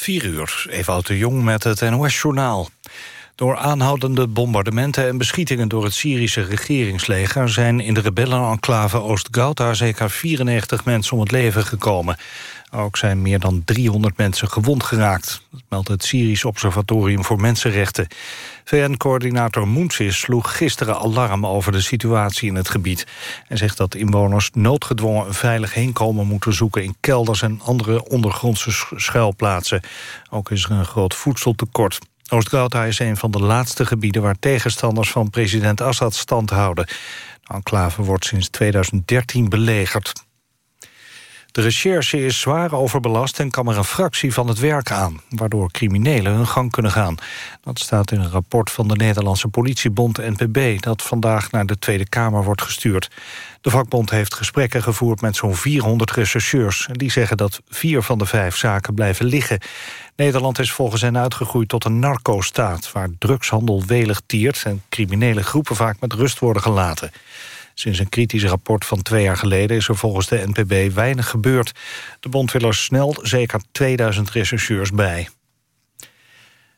4 uur, Ewout de Jong met het NOS-journaal. Door aanhoudende bombardementen en beschietingen door het Syrische regeringsleger... zijn in de rebellenenclave Oost-Ghouta zeker 94 mensen om het leven gekomen. Ook zijn meer dan 300 mensen gewond geraakt. Dat meldt het Syrisch Observatorium voor Mensenrechten. VN-coördinator Moensis sloeg gisteren alarm over de situatie in het gebied. en zegt dat inwoners noodgedwongen een veilig heenkomen moeten zoeken... in kelders en andere ondergrondse schuilplaatsen. Ook is er een groot voedseltekort. Oost-Ghouta is een van de laatste gebieden... waar tegenstanders van president Assad stand houden. De enclave wordt sinds 2013 belegerd. De recherche is zwaar overbelast en kan er een fractie van het werk aan... waardoor criminelen hun gang kunnen gaan. Dat staat in een rapport van de Nederlandse politiebond NPB... dat vandaag naar de Tweede Kamer wordt gestuurd. De vakbond heeft gesprekken gevoerd met zo'n 400 rechercheurs. Die zeggen dat vier van de vijf zaken blijven liggen. Nederland is volgens hen uitgegroeid tot een narco-staat... waar drugshandel welig tiert en criminele groepen vaak met rust worden gelaten. Sinds een kritisch rapport van twee jaar geleden is er volgens de NPB weinig gebeurd. De bond wil er snel zeker 2000 rechercheurs bij.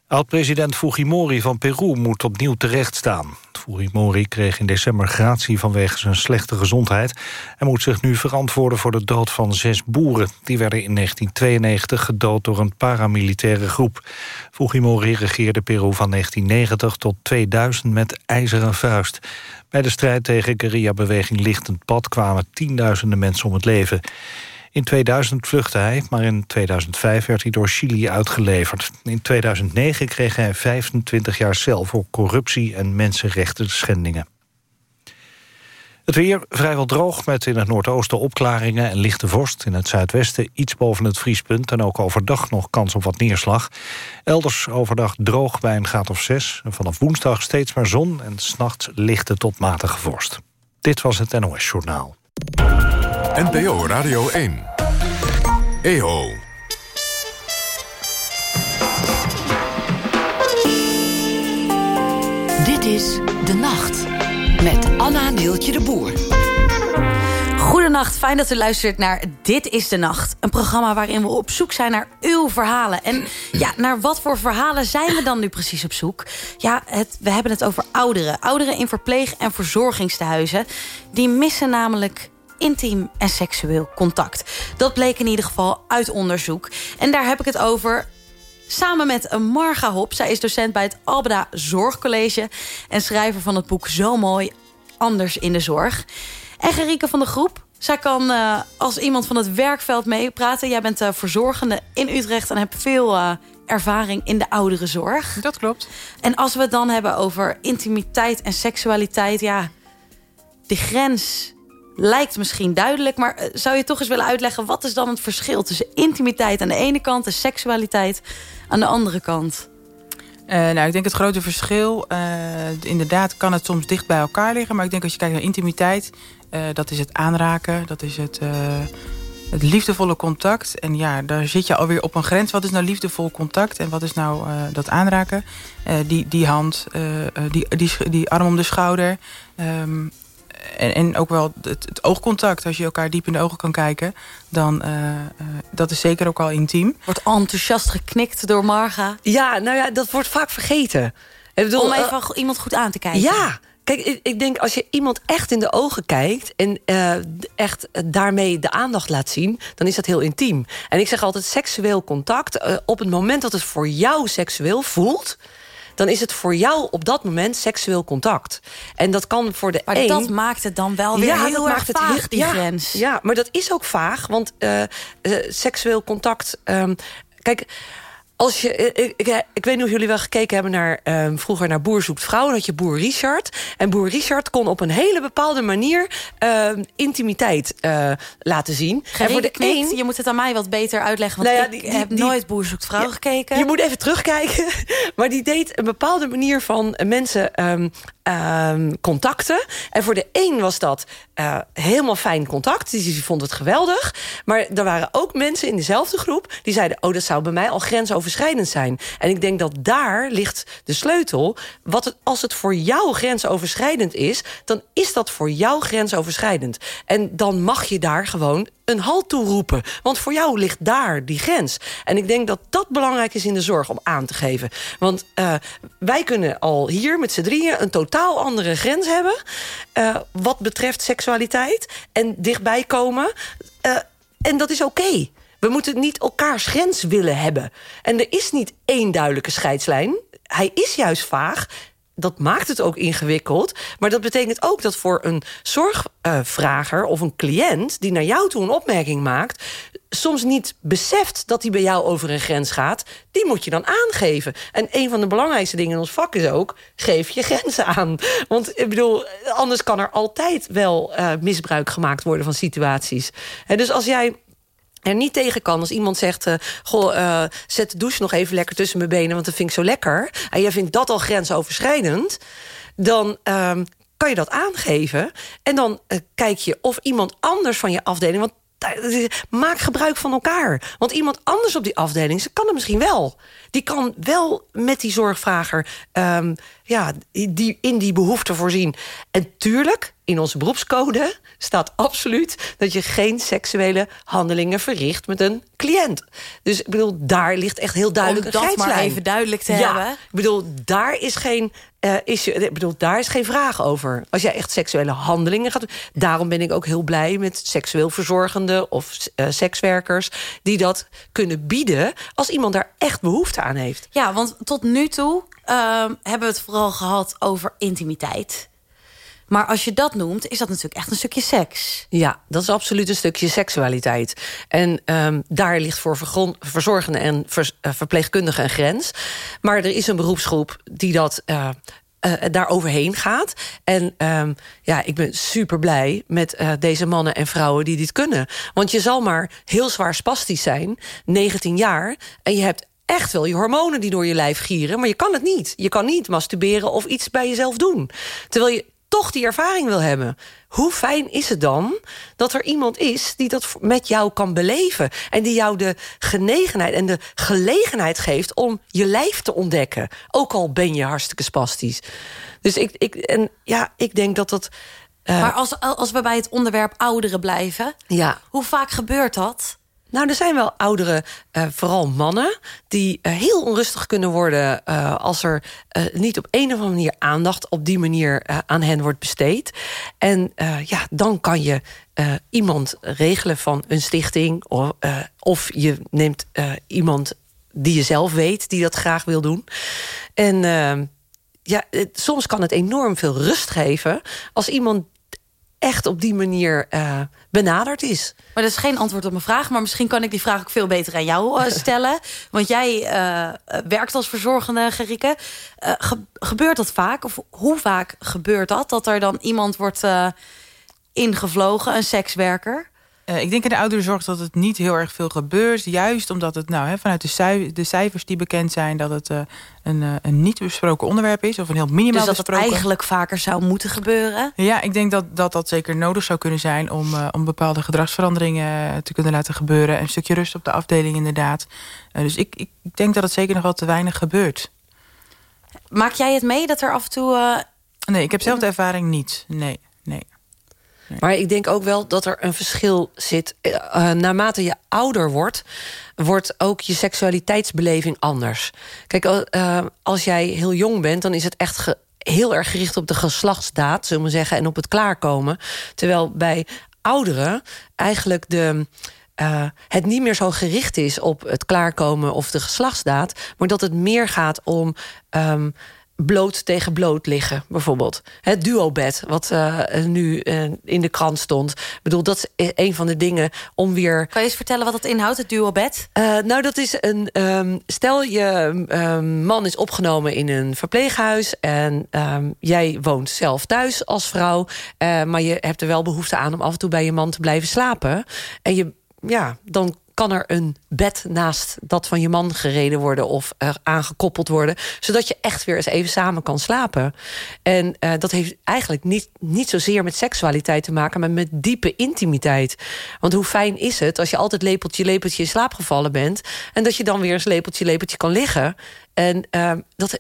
Oud-president Fujimori van Peru moet opnieuw terechtstaan. Fujimori kreeg in december gratie vanwege zijn slechte gezondheid... en moet zich nu verantwoorden voor de dood van zes boeren. Die werden in 1992 gedood door een paramilitaire groep. Fujimori regeerde Peru van 1990 tot 2000 met ijzeren vuist. Bij de strijd tegen guerrilla-beweging Lichtend Pad... kwamen tienduizenden mensen om het leven. In 2000 vluchtte hij, maar in 2005 werd hij door Chili uitgeleverd. In 2009 kreeg hij 25 jaar cel voor corruptie en mensenrechten schendingen. Het weer vrijwel droog met in het noordoosten opklaringen en lichte vorst. In het zuidwesten iets boven het vriespunt en ook overdag nog kans op wat neerslag. Elders overdag droog bij een graad of 6. vanaf woensdag steeds meer zon en s'nachts lichte tot matige vorst. Dit was het NOS Journaal. NPO Radio 1. EO. Dit is De Nacht met Anna Neeltje de Boer. Goedenacht, fijn dat u luistert naar Dit is de Nacht. Een programma waarin we op zoek zijn naar uw verhalen. En ja, naar wat voor verhalen zijn we dan nu precies op zoek? Ja, het, we hebben het over ouderen. Ouderen in verpleeg- en verzorgingstehuizen. Die missen namelijk intiem en seksueel contact. Dat bleek in ieder geval uit onderzoek. En daar heb ik het over samen met Marga Hop. Zij is docent bij het Albeda Zorgcollege... en schrijver van het boek Zo Mooi, Anders in de Zorg. En Gerike van de Groep. Zij kan uh, als iemand van het werkveld meepraten. Jij bent uh, verzorgende in Utrecht en hebt veel uh, ervaring in de ouderenzorg. Dat klopt. En als we het dan hebben over intimiteit en seksualiteit... ja, de grens lijkt misschien duidelijk... maar eh, zou je toch eens willen uitleggen... wat is dan het verschil tussen intimiteit aan de ene kant... en seksualiteit aan de andere kant? Uh, nou, ik denk het grote verschil... Uh, inderdaad kan het soms dicht bij elkaar liggen... maar ik denk als je kijkt naar intimiteit... Dat is het aanraken, dat is het, het liefdevolle contact. En ja, daar zit je alweer op een grens. Wat is nou liefdevol contact en wat is nou dat aanraken? die, die hand, die, die, die arm om de schouder... Um, en, en ook wel het, het, oogcontact. Als je elkaar diep in de ogen kan kijken, dan uh, uh, dat is zeker ook al intiem. Wordt enthousiast geknikt door Marga. Ja, nou ja, dat wordt vaak vergeten. Ik bedoel, Om even uh, iemand goed aan te kijken. Ja, Kijk, ik, ik, denk als je iemand echt in de ogen kijkt... en uh, echt daarmee de aandacht laat zien, dan is dat heel intiem. En ik zeg altijd seksueel contact. Uh, op het moment dat het voor jou seksueel voelt dan is het voor jou op dat moment seksueel contact. En dat kan voor de maar een... dat maakt het dan wel weer ja, heel erg vaag, het heel, die ja, grens. Ja, maar dat is ook vaag, want uh, uh, seksueel contact... Um, kijk, als je, ik, ik, ik, weet niet of jullie wel gekeken hebben naar um, vroeger naar Boer zoekt vrouw. Dan had je Boer Richard. En Boer Richard kon op een hele bepaalde manier uh, intimiteit uh, laten zien. en voor de een, je moet het aan mij wat beter uitleggen. Want nou ja, die, ik heb die, nooit Boer zoekt vrouw ja, gekeken. Je moet even terugkijken. Maar die deed een bepaalde manier van mensen um, um, contacten. En voor de een was dat uh, helemaal fijn contact. Die, die vond het geweldig. Maar er waren ook mensen in dezelfde groep die zeiden: Oh, dat zou bij mij al grens over grensoverschrijdend zijn. En ik denk dat daar ligt de sleutel. Wat als het voor jou grensoverschrijdend is, dan is dat voor jou grensoverschrijdend. En dan mag je daar gewoon een halt toe roepen. Want voor jou ligt daar die grens. En ik denk dat dat belangrijk is in de zorg om aan te geven. Want uh, wij kunnen al hier met z'n drieën een totaal andere grens hebben... Uh, wat betreft seksualiteit en dichtbij komen. Uh, en dat is oké. We moeten niet elkaars grens willen hebben. En er is niet één duidelijke scheidslijn. Hij is juist vaag dat maakt het ook ingewikkeld. Maar dat betekent ook dat voor een zorgvrager of een cliënt... die naar jou toe een opmerking maakt... soms niet beseft dat hij bij jou over een grens gaat... die moet je dan aangeven. En een van de belangrijkste dingen in ons vak is ook... geef je grenzen aan. Want ik bedoel, anders kan er altijd wel uh, misbruik gemaakt worden van situaties. En dus als jij er niet tegen kan als iemand zegt... Uh, goh, uh, zet de douche nog even lekker tussen mijn benen... want dat vind ik zo lekker. En jij vindt dat al grensoverschrijdend... dan uh, kan je dat aangeven. En dan uh, kijk je of iemand anders van je afdeling... want maak gebruik van elkaar. Want iemand anders op die afdeling, ze kan het misschien wel. Die kan wel met die zorgvrager um, ja, die, in die behoefte voorzien. En tuurlijk, in onze beroepscode staat absoluut... dat je geen seksuele handelingen verricht met een cliënt. Dus ik bedoel, daar ligt echt heel duidelijk Om dat maar even duidelijk te ja, hebben. Ik bedoel, daar is geen uh, is, ik bedoel, daar is geen vraag over. Als jij echt seksuele handelingen gaat doen... daarom ben ik ook heel blij met seksueel verzorgenden... of uh, sekswerkers die dat kunnen bieden... als iemand daar echt behoefte aan heeft. Ja, want tot nu toe uh, hebben we het vooral gehad over intimiteit. Maar als je dat noemt, is dat natuurlijk echt een stukje seks. Ja, dat is absoluut een stukje seksualiteit. En um, daar ligt voor verzorgenden en ver, uh, verpleegkundigen een grens. Maar er is een beroepsgroep die dat... Uh, uh, daar overheen gaat. En um, ja, ik ben super blij met deze mannen en vrouwen die dit kunnen. Want je zal maar heel zwaar spastisch zijn, 19 jaar... en je hebt echt wel je hormonen die door je lijf gieren... maar je kan het niet. Je kan niet masturberen of iets bij jezelf doen. Terwijl je toch die ervaring wil hebben. Hoe fijn is het dan dat er iemand is die dat met jou kan beleven... en die jou de genegenheid en de gelegenheid geeft om je lijf te ontdekken. Ook al ben je hartstikke spastisch. Dus ik, ik, en ja, ik denk dat dat... Uh... Maar als, als we bij het onderwerp ouderen blijven... Ja. hoe vaak gebeurt dat? Nou, er zijn wel oudere, uh, vooral mannen... die uh, heel onrustig kunnen worden... Uh, als er niet op een of andere manier aandacht... op die manier aan hen wordt besteed. En ja, dan kan je iemand regelen van een stichting... of, of je neemt iemand die je zelf weet... die dat graag wil doen. En ja, het, soms kan het enorm veel rust geven... als iemand echt op die manier uh, benaderd is. Maar dat is geen antwoord op mijn vraag. Maar misschien kan ik die vraag ook veel beter aan jou uh, stellen. Want jij uh, werkt als verzorgende, Gerike. Ge gebeurt dat vaak? Of hoe vaak gebeurt dat? Dat er dan iemand wordt ingevlogen, een sekswerker? Uh, ik denk in de ouderenzorg dat het niet heel erg veel gebeurt. Juist omdat het nou, hè, vanuit de, de, cijfers die bekend zijn... dat het uh, een, uh, een, niet besproken onderwerp is. Of een heel minimaal dus dat besproken. het eigenlijk vaker zou moeten gebeuren? Ja, ik denk dat dat, dat zeker nodig zou kunnen zijn... om, om bepaalde gedragsveranderingen te kunnen laten gebeuren. Een stukje rust op de afdeling inderdaad. dus ik, ik denk dat het zeker nog wel te weinig gebeurt. Maak jij het mee dat er af en toe... Nee, ik heb zelf de ervaring niet. Nee, Maar ik denk ook wel dat er een verschil zit. Uh, naarmate je ouder wordt, wordt ook je seksualiteitsbeleving anders. Kijk, uh, als jij heel jong bent, dan is het echt heel erg gericht op de geslachtsdaad, zullen we zeggen, en op het klaarkomen. Terwijl bij ouderen eigenlijk de. Het niet meer zo gericht is op het klaarkomen of de geslachtsdaad... maar dat het meer gaat om um, bloot tegen bloot liggen, bijvoorbeeld. Het duobed, wat uh, nu uh, in de krant stond. Ik bedoel, dat is een van de dingen om weer... Kan je eens vertellen wat dat inhoudt, het duobed? Uh, nou, dat is een... Um, stel, je um, man is opgenomen in een verpleeghuis... en um, jij woont zelf thuis als vrouw... maar je hebt er wel behoefte aan om af en toe bij je man te blijven slapen. En je, ja, dan kan er een bed naast dat van je man gereden worden of uh, aangekoppeld worden, zodat je echt weer eens even samen kan slapen. En uh, dat heeft eigenlijk niet, niet zozeer met seksualiteit te maken, maar met diepe intimiteit. Want hoe fijn is het als je altijd lepeltje, lepeltje in slaap gevallen bent en dat je dan weer eens lepeltje, lepeltje kan liggen. En, uh, dat,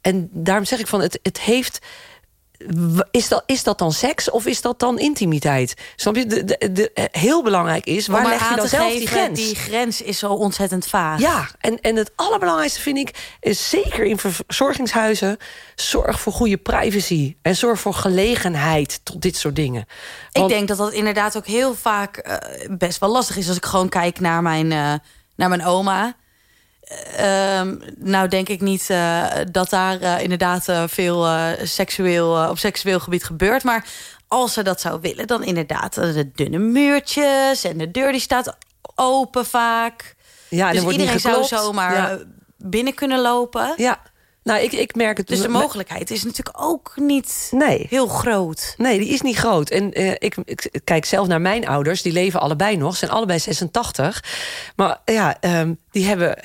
en daarom zeg ik van het, het heeft is dat, is dat dan seks of is dat dan intimiteit? Snap je? De, de, de, heel belangrijk is, waar leg je dan zelf die grens? Die grens is zo ontzettend vaag. Ja, en, en het allerbelangrijkste vind ik... is zeker in verzorgingshuizen... zorg voor goede privacy. En zorg voor gelegenheid tot dit soort dingen. Want, ik denk dat dat inderdaad ook heel vaak uh, best wel lastig is... als ik gewoon kijk naar mijn, uh, naar mijn oma... Uh, nou denk ik niet uh, dat daar uh, inderdaad veel seksueel, op seksueel gebied gebeurt. Maar als ze dat zou willen, dan inderdaad de dunne muurtjes... en de deur die staat open vaak. Ja, dus iedereen zou zomaar ja. binnen kunnen lopen. Ja. Nou, ik, ik merk het. Dus de mogelijkheid is natuurlijk ook niet nee. heel groot. Nee, die is niet groot. En uh, ik, ik, kijk zelf naar mijn ouders. Die leven allebei nog. Zijn allebei 86. Maar ja, um, die, hebben,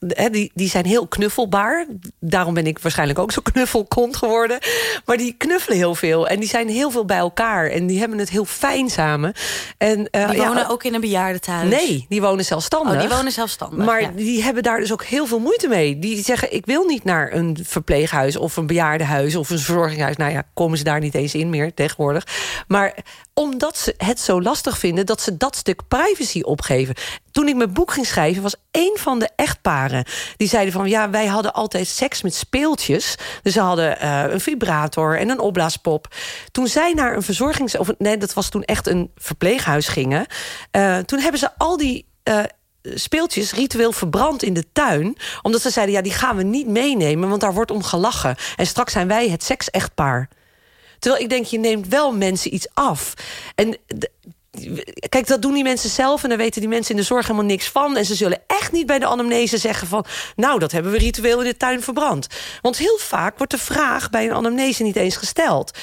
uh, die, die zijn heel knuffelbaar. Daarom ben ik waarschijnlijk ook zo knuffelkont geworden. Maar die knuffelen heel veel. En die zijn heel veel bij elkaar. En die hebben het heel fijn samen. En, uh, die wonen ja, ook in een bejaardentehuis? Nee, die wonen zelfstandig. Oh, die wonen zelfstandig. Maar ja. die hebben daar dus ook heel veel moeite mee. Die zeggen, ik wil niet naar een verpleeghuis... of een bejaardenhuis of een verzorgingshuis. Nou ja, komen ze daar niet eens in meer tegenwoordig. Maar omdat ze het zo lastig vinden... dat ze dat stuk privacy opgeven. Toen ik mijn boek ging schrijven... was één van de echtparen die zeiden van... ja, wij hadden altijd seks met speeltjes. Dus ze hadden uh, een vibrator en een opblaaspop. Toen zij naar een verzorgings... of nee, dat was toen echt een verpleeghuis gingen... Uh, toen hebben ze al die... Uh, speeltjes ritueel verbrand in de tuin. Omdat ze zeiden, ja, die gaan we niet meenemen... want daar wordt om gelachen. En straks zijn wij het seks-echtpaar. Terwijl ik denk, je neemt wel mensen iets af. En Kijk, dat doen die mensen zelf en daar weten die mensen in de zorg helemaal niks van. En ze zullen echt niet bij de anamnese zeggen van... nou, dat hebben we ritueel in de tuin verbrand. Want heel vaak wordt de vraag bij een anamnese niet eens gesteld.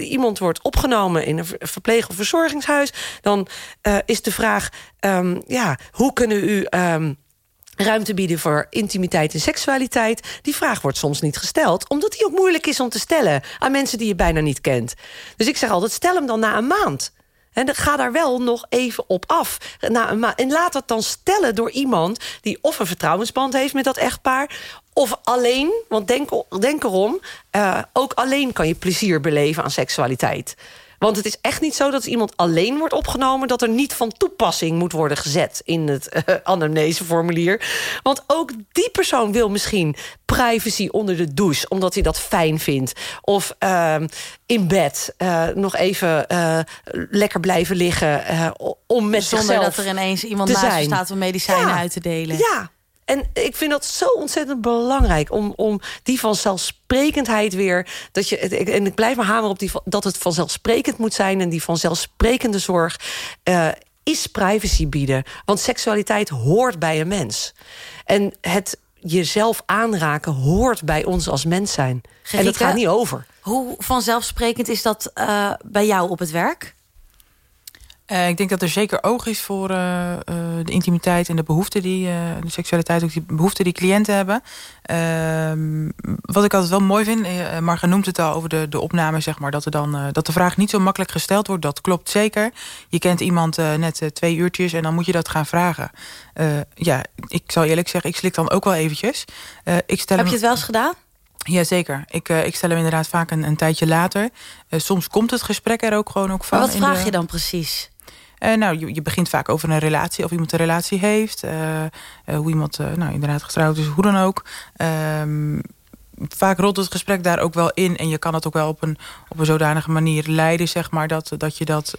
Iemand wordt opgenomen in een verpleeg- of verzorgingshuis. Dan uh, is de vraag, um, ja, hoe kunnen u... Um, ruimte bieden voor intimiteit en seksualiteit. Die vraag wordt soms niet gesteld, omdat die ook moeilijk is om te stellen aan mensen die je bijna niet kent. Dus ik zeg altijd, stel hem dan na een maand. En ga daar wel nog even op af. Maand. En laat dat dan stellen door iemand die of een vertrouwensband heeft met dat echtpaar. Of alleen, want denk, denk erom, uh, ook alleen kan je plezier beleven aan seksualiteit. Want het is echt niet zo dat als iemand alleen wordt opgenomen... dat er niet van toepassing moet worden gezet in het uh, anamneseformulier. Want ook die persoon wil misschien privacy onder de douche... omdat hij dat fijn vindt. Of uh, in bed uh, nog even uh, lekker blijven liggen... om met Zonder dat er ineens iemand naast je staat om medicijnen ja, uit te delen. Ja, en ik vind dat zo ontzettend belangrijk om, om die vanzelfsprekendheid weer. Dat je, en ik blijf maar hameren op die, dat het vanzelfsprekend moet zijn. En die vanzelfsprekende zorg uh, is privacy bieden. Want seksualiteit hoort bij een mens. En het jezelf aanraken hoort bij ons als mens zijn. Gerike, en dat gaat niet over. Hoe vanzelfsprekend is dat uh, bij jou op het werk? Uh, ik denk dat er zeker oog is voor uh, uh, de intimiteit en de behoeften die, de seksualiteit, ook die behoeften die cliënten hebben. Ehm, wat ik altijd wel mooi vind, Marga noemt het al over de, de opname, zeg maar, dat, er dan, dat de vraag niet zo makkelijk gesteld wordt. Dat klopt zeker. Je kent iemand net twee uurtjes en dan moet je dat gaan vragen. ja, ik zal eerlijk zeggen, ik slik dan ook wel eventjes. ik stel Heb je het wel eens gedaan? Jazeker. Ik, uh, ik stel hem inderdaad vaak een, een tijdje later. Uh, soms komt het gesprek er ook gewoon ook van. Maar wat vraag de... je dan precies? Uh, nou, je, je, begint vaak over een relatie, of iemand een relatie heeft. Uh, uh, hoe iemand, nou, inderdaad getrouwd is, hoe dan ook. Ehm, vaak rolt het gesprek daar ook wel in. En je kan het ook wel op een, op een zodanige manier leiden, zeg maar. Dat, dat je dat,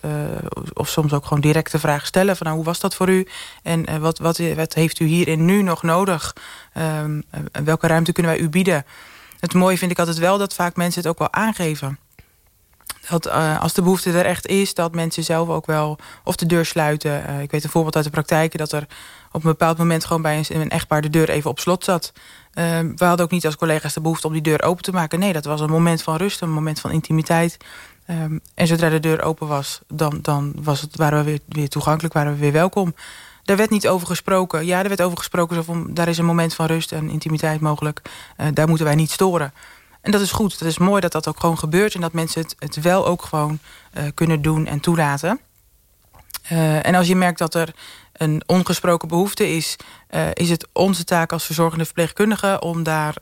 of soms ook gewoon direct de vraag stellen. Van nou, hoe was dat voor u? En wat, wat, wat heeft u hierin nu nog nodig? Um, welke ruimte kunnen wij u bieden? Het mooie vind ik altijd wel dat vaak mensen het ook wel aangeven dat uh, als de behoefte er echt is... dat mensen zelf ook wel of de deur sluiten. Uh, ik weet een voorbeeld uit de praktijk... dat er op een bepaald moment gewoon bij een, echtpaar... de deur even op slot zat. Uh, we hadden ook niet als collega's de behoefte om die deur open te maken. Nee, dat was een moment van rust, een moment van intimiteit. Um, en zodra de deur open was, dan, dan was het, waren we weer, weer toegankelijk, waren we weer welkom. daar werd niet over gesproken. Ja, er werd over gesproken, zo van, daar is een moment van rust en intimiteit mogelijk. Daar moeten wij niet storen. En dat is goed. Dat is mooi dat dat ook gewoon gebeurt. En dat mensen het, het wel ook gewoon uh, kunnen doen en toelaten. Uh, en als je merkt dat er een ongesproken behoefte is... Uh, is het onze taak als verzorgende verpleegkundige om, daar,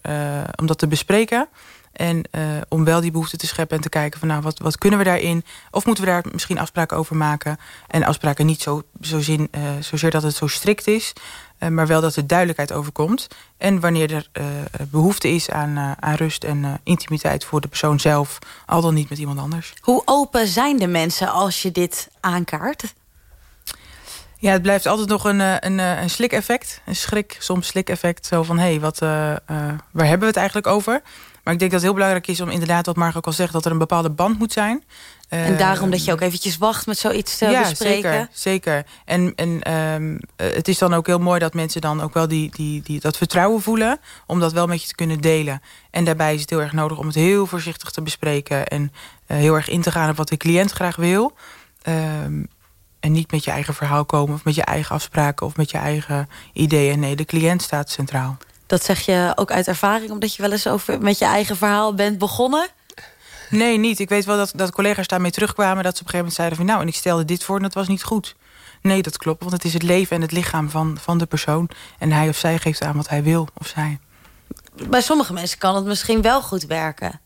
om dat te bespreken... En om wel die behoefte te scheppen en te kijken van nou, wat, wat kunnen we daarin? Of moeten we daar misschien afspraken over maken? En afspraken niet zo, zo zin, zozeer dat het zo strikt is, maar wel dat er duidelijkheid over komt. En wanneer er behoefte is aan, aan rust en intimiteit voor de persoon zelf, al dan niet met iemand anders. Hoe open zijn de mensen als je dit aankaart? Ja, het blijft altijd nog een, een, een slik-effect. Een schrik, soms slik-effect. Zo van, hé, hey, wat, waar hebben we het eigenlijk over? Maar ik denk dat het heel belangrijk is om inderdaad, wat Mark ook al zegt... dat er een bepaalde band moet zijn. En daarom dat je ook eventjes wacht met zoiets te ja, bespreken. Zeker, zeker. En, en um, het is dan ook heel mooi dat mensen dan ook wel die, die, die, dat vertrouwen voelen... om dat wel met je te kunnen delen. En daarbij is het heel erg nodig om het heel voorzichtig te bespreken... en uh, heel erg in te gaan op wat de cliënt graag wil... Um, en niet met je eigen verhaal komen of met je eigen afspraken... of met je eigen ideeën. Nee, de cliënt staat centraal. Dat zeg je ook uit ervaring, omdat je wel eens over met je eigen verhaal bent begonnen? Nee, niet. Ik weet wel dat, dat collega's daarmee terugkwamen... dat ze op een gegeven moment zeiden van... nou, en ik stelde dit voor en dat was niet goed. Nee, dat klopt, want het is het leven en het lichaam van, van de persoon. En hij of zij geeft aan wat hij wil of zij. Bij sommige mensen kan het misschien wel goed werken.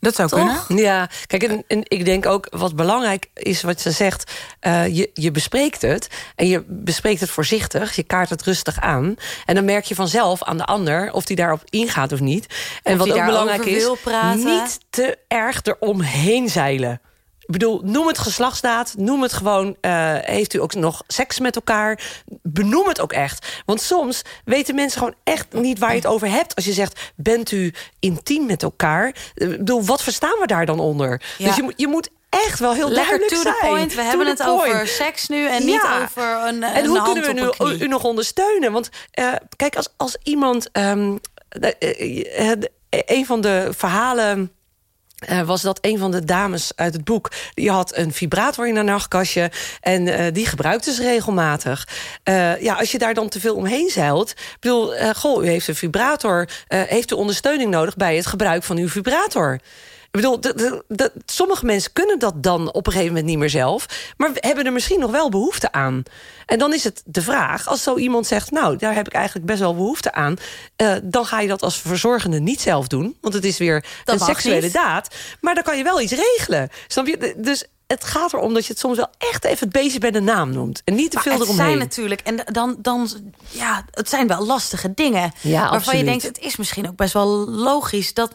Dat zou Toch? kunnen. Ja, kijk, en, en, ik denk ook wat belangrijk is wat ze zegt. Uh, je, je bespreekt het en je bespreekt het voorzichtig. Je kaart het rustig aan. En dan merk je vanzelf aan de ander of die daarop ingaat of niet. En Of wat ook belangrijk is, niet te erg eromheen zeilen. Ik bedoel, noem het geslachtsdaad. Noem het gewoon, uh, heeft u ook nog seks met elkaar? Benoem het ook echt. Want soms weten mensen gewoon echt niet waar je het over hebt. Als je zegt, bent u intiem met elkaar? Ik bedoel, wat verstaan we daar dan onder? Ja. Dus je, moet- je moet echt wel heel Lekker duidelijk to zijn. the point. We To hebben het point. over seks nu en niet over een, En een hoe hand kunnen we nu u nog ondersteunen? Want eh, kijk, als, als iemand... ehm, eh, eh, een van de verhalen... eh, was dat een van de dames uit het boek... die had een vibrator in haar nachtkastje... en eh, die gebruikte ze regelmatig. Eh, ja, als je daar dan te veel omheen zeilt... bedoel, goh, u heeft een vibrator... heeft u ondersteuning nodig bij het gebruik van uw vibrator... Ik bedoel, sommige mensen kunnen dat dan op een gegeven moment niet meer zelf... maar hebben er misschien nog wel behoefte aan. En dan is het de vraag, als zo iemand zegt... nou, daar heb ik eigenlijk best wel behoefte aan... eh, dan ga je dat als verzorgende niet zelf doen. Want het is weer Dat een seksuele niet. daad. Maar dan kan je wel iets regelen. Snap je? Dus het gaat erom dat je het soms wel echt even het beestje bij de naam noemt. En niet te Maar veel het eromheen. zijn natuurlijk, en dan, dan, ja, het zijn wel lastige dingen. Ja, waarvan absoluut. je denkt, het is misschien ook best wel logisch dat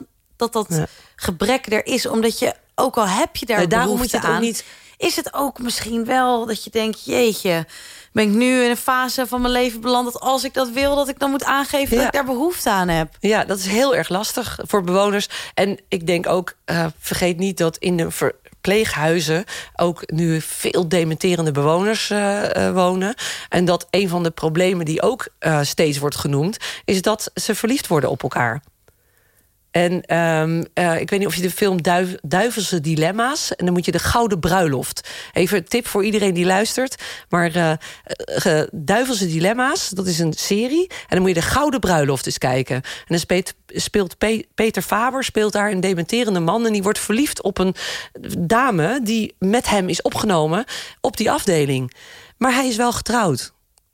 dat, dat Ja. gebrek er is. Omdat je, ook al heb je daar Nee, daarom behoefte moet je het ook aan, niet- is het ook misschien wel dat je denkt, jeetje, ben ik nu in een fase van mijn leven beland dat als ik dat wil, dat ik dan moet aangeven dat ik daar behoefte aan heb. Ja, dat is heel erg lastig voor bewoners. En ik denk ook, eh, vergeet niet dat in de verpleeghuizen... ook nu veel dementerende bewoners eh, eh, wonen. En dat een van de problemen die ook steeds wordt genoemd... is dat ze verliefd worden op elkaar. En ehm, eh, ik weet niet of je de film Duiv Duivelse Dilemma's... en dan moet je de Gouden Bruiloft. Even een tip voor iedereen die luistert. Maar eh, eh, Duivelse Dilemma's, dat is een serie. En dan moet je de Gouden Bruiloft eens kijken. En dan speelt, speelt Pe- Peter Faber speelt daar een dementerende man... en die wordt verliefd op een dame die met hem is opgenomen... op die afdeling. Maar hij is wel getrouwd.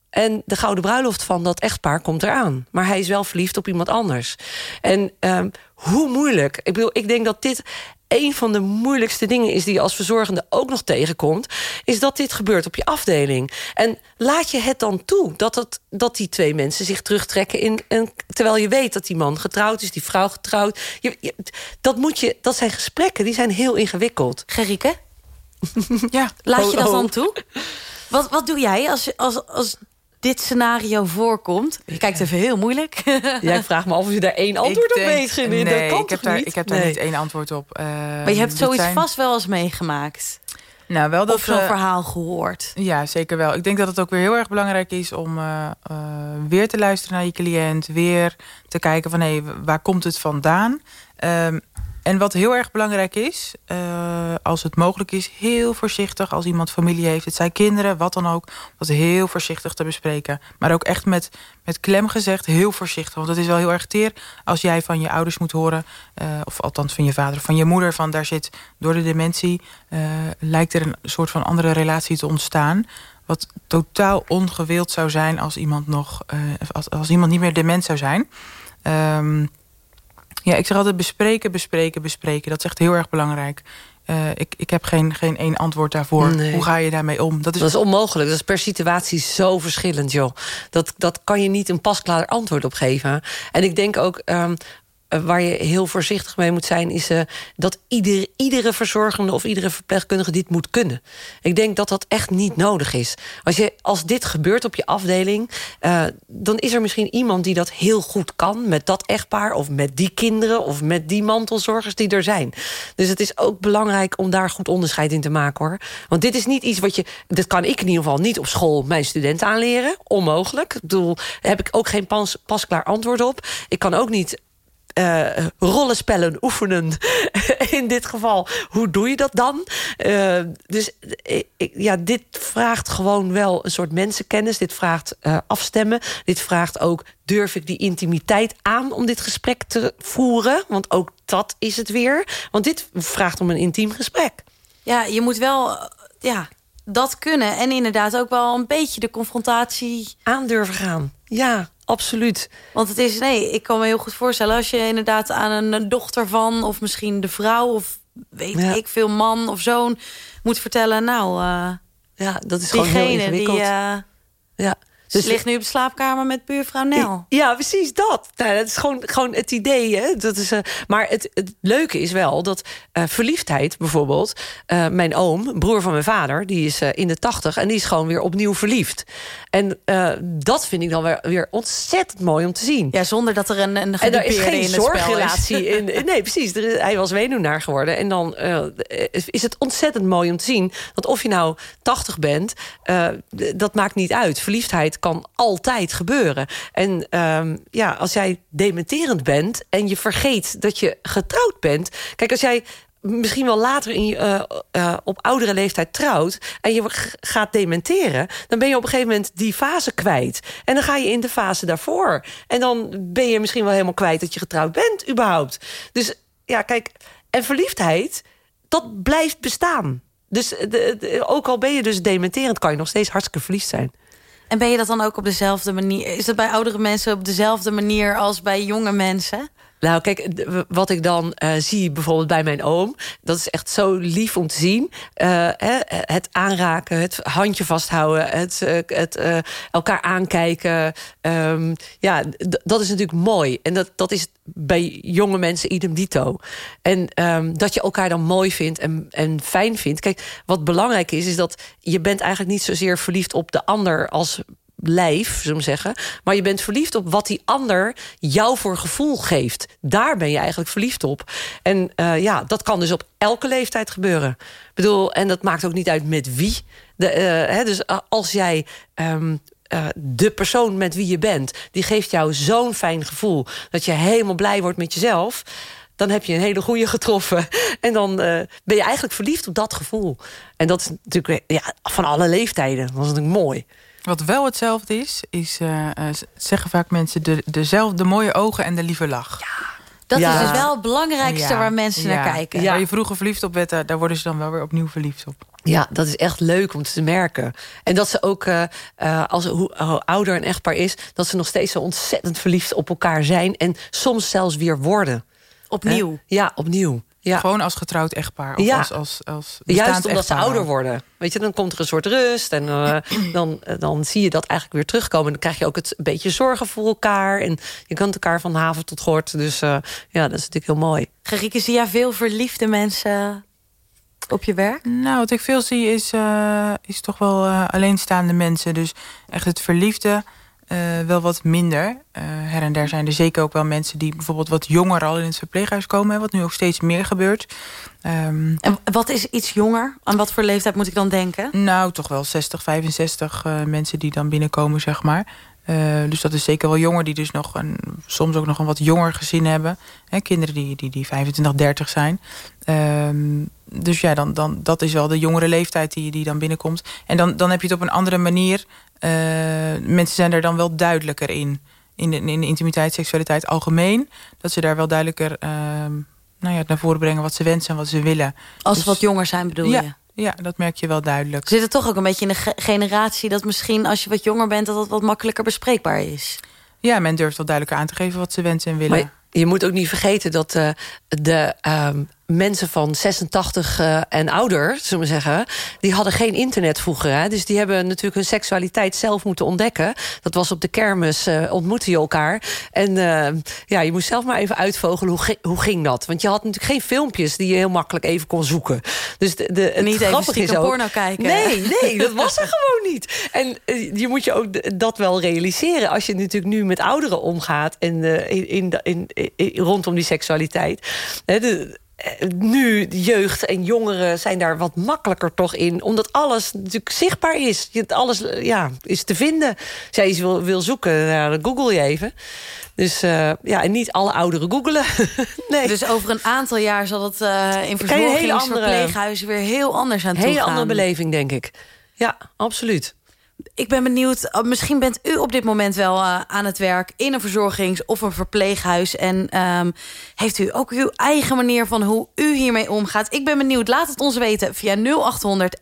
En de gouden bruiloft van dat echtpaar komt eraan. Maar hij is wel verliefd op iemand anders. En ehm, hoe moeilijk. Ik bedoel, ik denk dat dit een van de moeilijkste dingen is... die je als verzorgende ook nog tegenkomt... is dat dit gebeurt op je afdeling. En laat je het dan toe dat, het, dat die twee mensen zich terugtrekken... In een, terwijl je weet dat die man getrouwd is, die vrouw getrouwd. Je, je- dat, moet je, dat zijn gesprekken, die zijn heel ingewikkeld. Gerike, Ja. laat je dat Oh, oh. dan toe? Wat, wat doe jij als, als, als dit scenario voorkomt? Je kijkt even heel moeilijk. Ja, ik vraag me af of je daar één antwoord Ik op weet. Nee, dat kan ik heb, daar, niet? ik heb daar Nee. niet één antwoord op. Eh, Maar je hebt zoiets zijn- vast wel eens meegemaakt. Nou, wel dat Of zo'n verhaal gehoord. Ja, zeker wel. Ik denk dat het ook weer heel erg belangrijk is om eh, eh, weer te luisteren naar je cliënt. Weer te kijken van hé, waar komt het vandaan? Ehm, En wat heel erg belangrijk is, uh, als het mogelijk is... heel voorzichtig als iemand familie heeft, het zijn kinderen, wat dan ook... dat heel voorzichtig te bespreken. Maar ook echt met, met klem gezegd, heel voorzichtig. Want het is wel heel erg teer als jij van je ouders moet horen... Uh, of althans van je vader van je moeder... van daar zit door de dementie... Uh, lijkt er een soort van andere relatie te ontstaan... wat totaal ongewild zou zijn als iemand, nog, als, als iemand niet meer dement zou zijn... Um, ja, ik zeg altijd bespreken, bespreken, bespreken. Dat is echt heel erg belangrijk. Uh, ik, ik heb geen, geen één antwoord daarvoor. Nee. Hoe ga je daarmee om? Dat is... dat is onmogelijk. Dat is per situatie zo verschillend, joh. Dat, dat kan je niet een pasklaar antwoord op geven. En ik denk ook... Um, eh, waar je heel voorzichtig mee moet zijn... is uh, dat ieder, iedere verzorgende of iedere verpleegkundige dit moet kunnen. Ik denk dat dat echt niet nodig is. Als, je, als dit gebeurt op je afdeling... Uh, dan is er misschien iemand die dat heel goed kan... met dat echtpaar of met die kinderen... of met die mantelzorgers die er zijn. Dus het is ook belangrijk om daar goed onderscheid in te maken. hoor. Want dit is niet iets wat je... dat kan ik in ieder geval niet op school mijn studenten aanleren. Onmogelijk. Ik bedoel, daar heb ik ook geen pas, pasklaar antwoord op. Ik kan ook niet uh, rollenspellen oefenen. In dit geval, hoe doe je dat dan? Uh, dus ik, ja, dit vraagt gewoon wel een soort mensenkennis. Dit vraagt uh, afstemmen. Dit vraagt ook, durf ik die intimiteit aan om dit gesprek te voeren? Want ook dat is het weer. Want dit vraagt om een intiem gesprek. Ja, je moet wel... Ja, dat kunnen. En inderdaad ook wel een beetje de confrontatie... Aan durven gaan. Ja, absoluut. Want het is, nee, ik kan me heel goed voorstellen... als je inderdaad aan een dochter van... of misschien de vrouw of weet ik veel man of zoon... moet vertellen, nou... Uh, ja, dat is gewoon heel ingewikkeld. Die, uh, ja. Dus Ze ligt nu op de slaapkamer met buurvrouw Nel. Ja, precies dat. Nou, dat is gewoon, gewoon het idee. Hè? Dat is, uh, maar het, het leuke is wel dat uh, verliefdheid bijvoorbeeld... Uh, mijn oom, broer van mijn vader, die is in de tachtig... en die is gewoon weer opnieuw verliefd. En dat vind ik dan weer, weer ontzettend mooi om te zien. Ja, zonder dat er een, een En er is geen zorgrelatie in. Nee, precies. Er, hij was weduwnaar geworden. En dan is het ontzettend mooi om te zien... dat of je nou 80 bent, dat maakt niet uit. Verliefdheid kan altijd gebeuren. En um, ja, als jij dementerend bent en je vergeet dat je getrouwd bent... Kijk, als jij misschien wel later in, uh, op oudere leeftijd trouwt... en je gaat dementeren... dan ben je op een gegeven moment die fase kwijt. En dan ga je in de fase daarvoor. En dan ben je misschien wel helemaal kwijt dat je getrouwd bent, überhaupt. Dus ja, kijk, en verliefdheid, dat blijft bestaan. Dus ook al ben je dus dementerend... kan je nog steeds hartstikke verliefd zijn. En ben je dat dan ook op dezelfde manier? Is dat bij oudere mensen op dezelfde manier als bij jonge mensen? Nou, kijk, wat ik dan uh, zie bijvoorbeeld bij mijn oom... dat is echt zo lief om te zien. Uh, het aanraken, het handje vasthouden... het, uh, het elkaar aankijken. Um, ja, dat is natuurlijk mooi. En dat, dat is bij jonge mensen idem dito. En um, dat je elkaar dan mooi vindt en, en fijn vindt. Kijk, wat belangrijk is, is dat je bent eigenlijk niet zozeer verliefd op de ander... als lijf, zullen zeggen. Maar je bent verliefd op wat die ander jou voor gevoel geeft. Daar ben je eigenlijk verliefd op. En uh, ja, dat kan dus op elke leeftijd gebeuren. Ik bedoel, en dat maakt ook niet uit met wie. De, uh, hè, dus als jij... Uh, de persoon met wie je bent, die geeft jou zo'n fijn gevoel... dat je helemaal blij wordt met jezelf dan heb je een hele goede getroffen. En dan ben je eigenlijk verliefd op dat gevoel. En dat is natuurlijk ja, van alle leeftijden. Dat is natuurlijk mooi. Wat wel hetzelfde is, is uh, zeggen vaak mensen... De, dezelfde mooie ogen en de lieve lach. Ja. Dat is dus wel het belangrijkste waar mensen naar kijken. Waar je vroeger verliefd op werd, daar worden ze dan wel weer opnieuw verliefd op. Ja, dat is echt leuk om te merken. En dat ze ook, uh, als hoe, hoe, ouder een echtpaar is... dat ze nog steeds zo ontzettend verliefd op elkaar zijn... en soms zelfs weer worden. Opnieuw? Ja, opnieuw. Ja. Gewoon als getrouwd echtpaar. Of ja. als, als, als Juist omdat ze ouder worden. Weet je, dan komt er een soort rust. En uh, dan, uh, dan zie je dat eigenlijk weer terugkomen. En dan krijg je ook het een beetje zorgen voor elkaar. En je kunt elkaar van haven tot gort. Dus uh, ja, dat is natuurlijk heel mooi. Gerieke, zie jij veel verliefde mensen op je werk? Nou, wat ik veel zie is, is toch wel alleenstaande mensen. Dus echt het verliefde uh, wel wat minder. Uh, her en der zijn er zeker ook wel mensen die bijvoorbeeld wat jonger al in het verpleeghuis komen. Wat nu ook steeds meer gebeurt. Um, en wat is iets jonger? Aan wat voor leeftijd moet ik dan denken? Nou, toch wel 60, 65 uh, mensen die dan binnenkomen, zeg maar. dus dat is zeker wel jonger die dus nog een, soms ook nog een wat jonger gezin hebben. Hè, kinderen die, die, die 25, 30 zijn. Ehm, dus ja, dan, dan, dat is wel de jongere leeftijd die, die dan binnenkomt. En dan, dan heb je het op een andere manier. Uh, mensen zijn er dan wel duidelijker in. In de, in de intimiteit, seksualiteit algemeen. Dat ze daar wel duidelijker uh, nou ja, naar voren brengen wat ze wensen en wat ze willen. Als ze dus wat jonger zijn bedoel ja, je? Ja, dat merk je wel duidelijk. Zit het toch ook een beetje in de generatie... dat misschien als je wat jonger bent... dat dat wat makkelijker bespreekbaar is? Ja, men durft wel duidelijker aan te geven wat ze wensen en willen. Maar je moet ook niet vergeten dat uh, de um, mensen van 86 uh, en ouder, zullen we zeggen... die hadden geen internet vroeger. Hè? Dus die hebben natuurlijk hun seksualiteit zelf moeten ontdekken. Dat was op de kermis, uh, ontmoette je elkaar. En ja, je moest zelf maar even uitvogelen hoe, hoe ging dat. Want je had natuurlijk geen filmpjes die je heel makkelijk even kon zoeken. Dus de, de, het niet even stiekem ook, porno kijken. Nee, nee, dat was er gewoon niet. En je moet je ook dat wel realiseren. Als je natuurlijk nu met ouderen omgaat... en in, in, in rondom die seksualiteit. De, nu, de jeugd en jongeren zijn daar wat makkelijker toch in. Omdat alles natuurlijk zichtbaar is. Alles ja, is te vinden. Iets wil, wil zoeken, nou, dan google je even. Dus uh, ja, en niet alle ouderen googelen. nee. Dus over een aantal jaar zal het uh, in verzorgingsverpleeghuizen... weer heel anders aan toe gaan. Een hele andere beleving, denk ik. Ja, absoluut ik ben benieuwd, eh, misschien bent u op dit moment wel uh, aan het werk... in een verzorgings- of een verpleeghuis. En um, heeft u ook uw eigen manier van hoe u hiermee omgaat? Ik ben benieuwd, laat het ons weten via 0800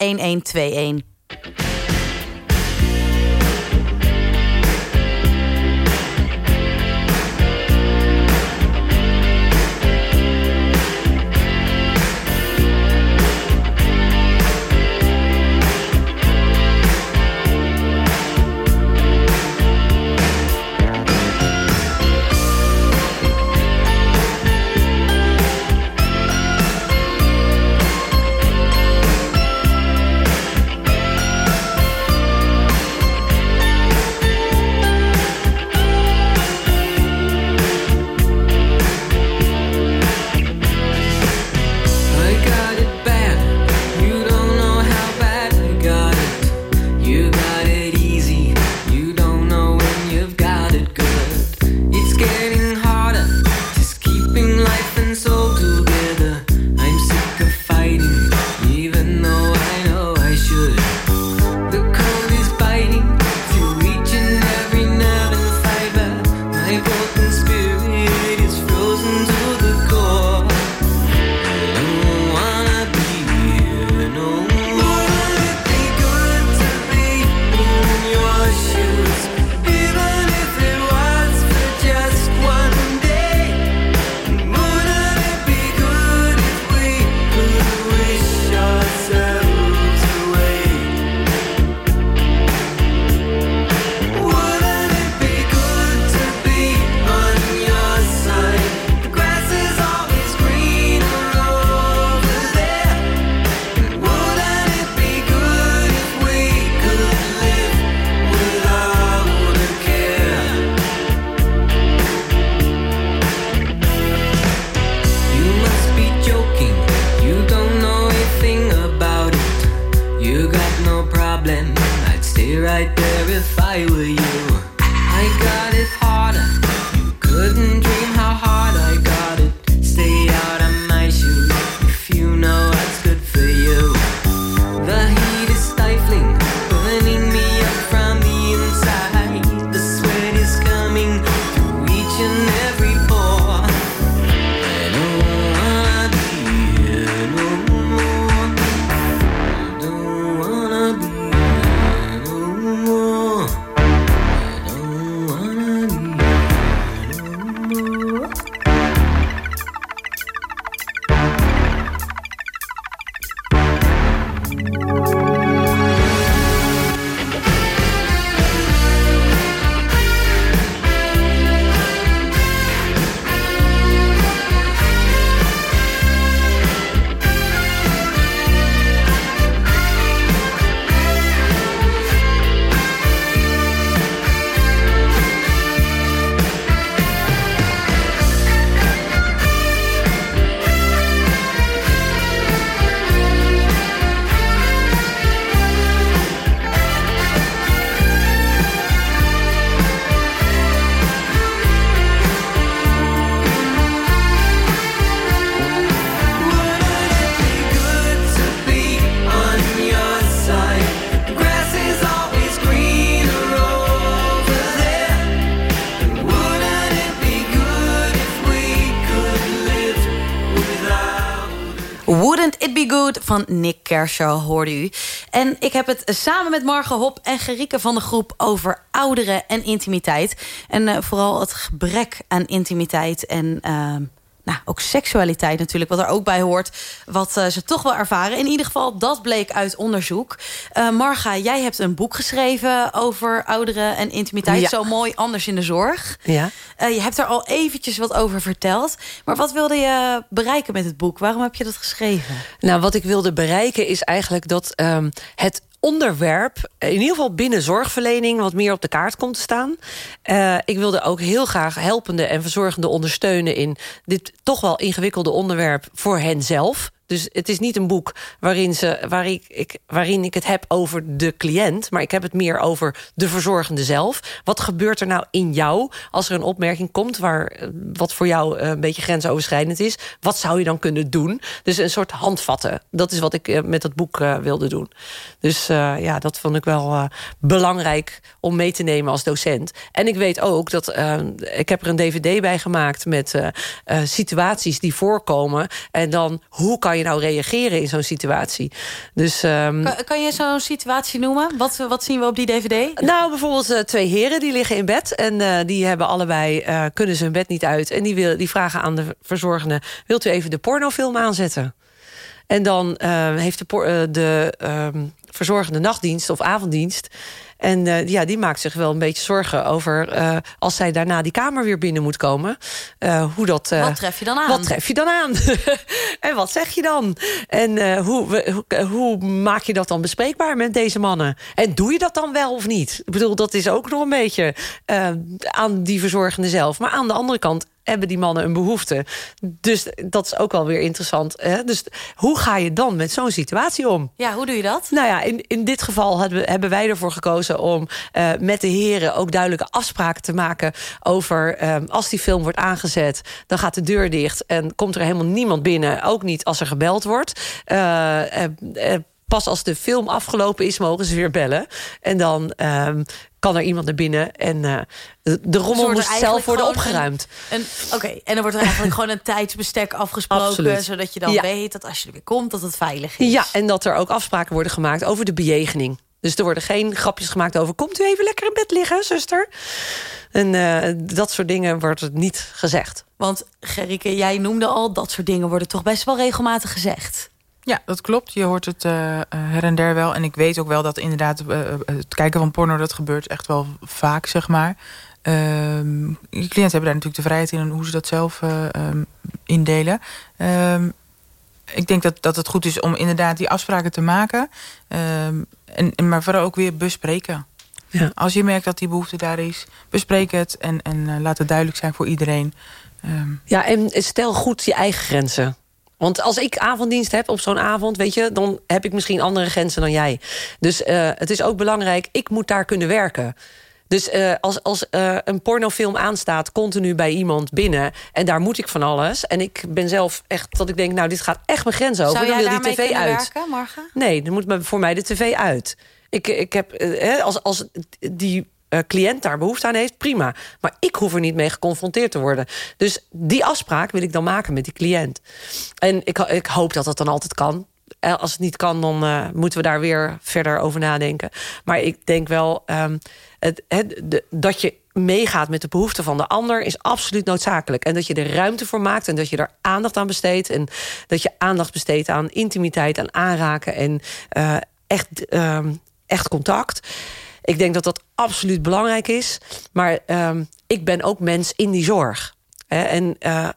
Nick Kershaw hoorde u. En ik heb het samen met Marge Hop en Gerike van de groep... over ouderen en intimiteit. En uh, vooral het gebrek aan intimiteit en... Uh, nou, ook seksualiteit natuurlijk, wat er ook bij hoort... wat uh, ze toch wel ervaren. In ieder geval, dat bleek uit onderzoek. Uh, Marga, jij hebt een boek geschreven over ouderen en intimiteit. Ja. Zo mooi, anders in de zorg. Ja. Uh, je hebt er al eventjes wat over verteld. Maar wat wilde je bereiken met het boek? Waarom heb je dat geschreven? Nou, wat ik wilde bereiken is eigenlijk dat um, het onderwerp, in ieder geval binnen zorgverlening... wat meer op de kaart komt te staan. Uh, ik wilde ook heel graag helpende en verzorgende ondersteunen... in dit toch wel ingewikkelde onderwerp voor hen zelf. Dus het is niet een boek waarin, ze, waar ik, ik, waarin ik het heb over de cliënt... maar ik heb het meer over de verzorgende zelf. Wat gebeurt er nou in jou als er een opmerking komt... Waar, wat voor jou een beetje grensoverschrijdend is? Wat zou je dan kunnen doen? Dus een soort handvatten. Dat is wat ik met dat boek wilde doen. Dus ja, dat vond ik wel belangrijk om mee te nemen als docent. En ik weet ook dat... ik heb er een dvd bij gemaakt met situaties die voorkomen... en dan hoe kan je nou reageren in zo'n situatie? Dus, um, kan, kan, je zo'n situatie noemen? Wat, wat zien we op die dvd? Nou, bijvoorbeeld uh, twee heren die liggen in bed. En uh, die hebben allebei, uh, kunnen ze hun bed niet uit. En die, wil, die vragen aan de verzorgende... wilt u even de pornofilm aanzetten? En dan heeft de, de um, verzorgende nachtdienst of avonddienst... En uh, ja, die maakt zich wel een beetje zorgen over... Uh, als zij daarna die kamer weer binnen moet komen. Uh, hoe dat, wat tref je dan aan? Wat tref je dan aan? en wat zeg je dan? En hoe, hoe, hoe, maak je dat dan bespreekbaar met deze mannen? En doe je dat dan wel of niet? Ik bedoel, dat is ook nog een beetje aan die verzorgende zelf. Maar aan de andere kant hebben die mannen een behoefte. Dus dat is ook wel weer interessant. Hè? Dus hoe ga je dan met zo'n situatie om? Ja, hoe doe je dat? Nou ja, in, in dit geval hebben, hebben wij ervoor gekozen... om uh, met de heren ook duidelijke afspraken te maken... over uh, als die film wordt aangezet, dan gaat de deur dicht... en komt er helemaal niemand binnen, ook niet als er gebeld wordt... Uh, pas als de film afgelopen is, mogen ze weer bellen. En dan um, kan er iemand naar binnen en uh, de rommel moest zelf worden opgeruimd. Oké, okay. en dan wordt er eigenlijk gewoon een tijdsbestek afgesproken... Absoluut. zodat je dan ja. weet dat als je er weer komt, dat het veilig is. Ja, en dat er ook afspraken worden gemaakt over de bejegening. Dus er worden geen grapjes gemaakt over... komt u even lekker in bed liggen, zuster? En uh, dat soort dingen wordt het niet gezegd. Want Gerike, jij noemde al... dat soort dingen worden toch best wel regelmatig gezegd. Ja, dat klopt. Je hoort het uh, her en der wel. En ik weet ook wel dat inderdaad uh, het kijken van porno... dat gebeurt echt wel vaak, zeg maar. Uh, je cliënten hebben daar natuurlijk de vrijheid in... hoe ze dat zelf um, indelen. Ehm, ik denk dat, dat het goed is om inderdaad die afspraken te maken. Ehm, en, en, maar vooral ook weer bespreken. Ja. Als je merkt dat die behoefte daar is, bespreek het... en, en laat het duidelijk zijn voor iedereen. Ja, en stel goed je eigen grenzen. Want als ik avonddienst heb op zo'n avond, weet je, dan heb ik misschien andere grenzen dan jij. Dus uh, het is ook belangrijk, ik moet daar kunnen werken. Dus uh, als, als uh, een pornofilm aanstaat, continu bij iemand binnen... en daar moet ik van alles. En ik ben zelf echt dat ik denk, nou, dit gaat echt mijn grens over. Zou dan wil die tv uit. Werken? Nee, dan moet voor mij de tv uit. Ik, ik heb, als, als die uh, cliënt daar behoefte aan heeft, prima. Maar ik hoef er niet mee geconfronteerd te worden. Dus die afspraak wil ik dan maken met die cliënt. En ik, ik hoop dat dat dan altijd kan. Als het niet kan, dan uh, moeten we daar weer verder over nadenken. Maar ik denk wel um, het, dat je meegaat met de behoeften van de ander... is absoluut noodzakelijk. En dat je er ruimte voor maakt en dat je er aandacht aan besteedt... en dat je aandacht besteedt aan intimiteit, aan aanraken... en echt, um, echt contact... Ik denk dat dat absoluut belangrijk is. Maar um, ik ben ook mens in die zorg. Hè? En uh,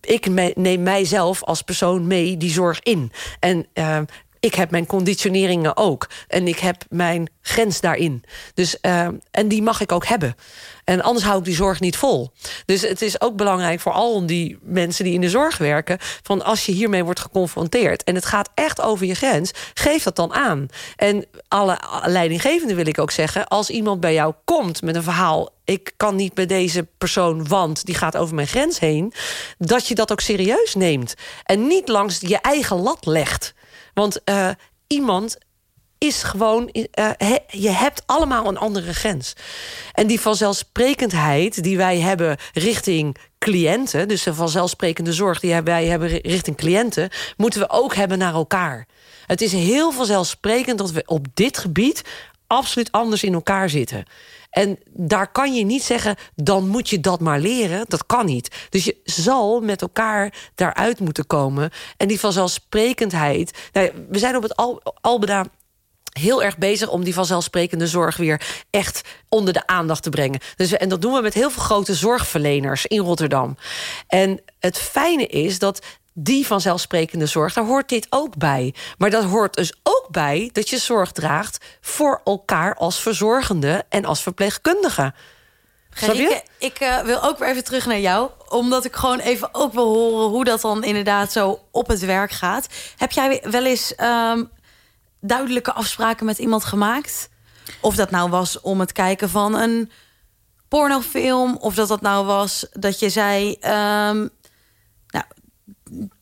ik neem mijzelf als persoon mee die zorg in. En uh, ik heb mijn conditioneringen ook. En ik heb mijn grens daarin. Dus, uh, en die mag ik ook hebben. En anders hou ik die zorg niet vol. Dus het is ook belangrijk voor al die mensen die in de zorg werken... van als je hiermee wordt geconfronteerd... en het gaat echt over je grens, geef dat dan aan. En alle leidinggevenden wil ik ook zeggen... als iemand bij jou komt met een verhaal... ik kan niet bij deze persoon, want die gaat over mijn grens heen... dat je dat ook serieus neemt. En niet langs je eigen lat legt. Want uh, iemand is gewoon... Uh, je hebt allemaal een andere grens. En die vanzelfsprekendheid die wij hebben richting cliënten... dus de vanzelfsprekende zorg die wij hebben richting cliënten... moeten we ook hebben naar elkaar. Het is heel vanzelfsprekend dat we op dit gebied... absoluut anders in elkaar zitten. En daar kan je niet zeggen, dan moet je dat maar leren. Dat kan niet. Dus je zal met elkaar daaruit moeten komen. En die vanzelfsprekendheid... Nou, we zijn op het Al Albeda heel erg bezig om die vanzelfsprekende zorg weer echt onder de aandacht te brengen. Dus, en dat doen we met heel veel grote zorgverleners in Rotterdam. En het fijne is dat die vanzelfsprekende zorg, daar hoort dit ook bij. Maar dat hoort dus ook bij dat je zorg draagt voor elkaar als verzorgende en als verpleegkundige. Gerike, ik uh, wil ook weer even terug naar jou. Omdat ik gewoon even ook wil horen hoe dat dan inderdaad zo op het werk gaat. Heb jij wel eens um, duidelijke afspraken met iemand gemaakt? Of dat nou was om het kijken van een pornofilm... of dat dat nou was dat je zei... Nou,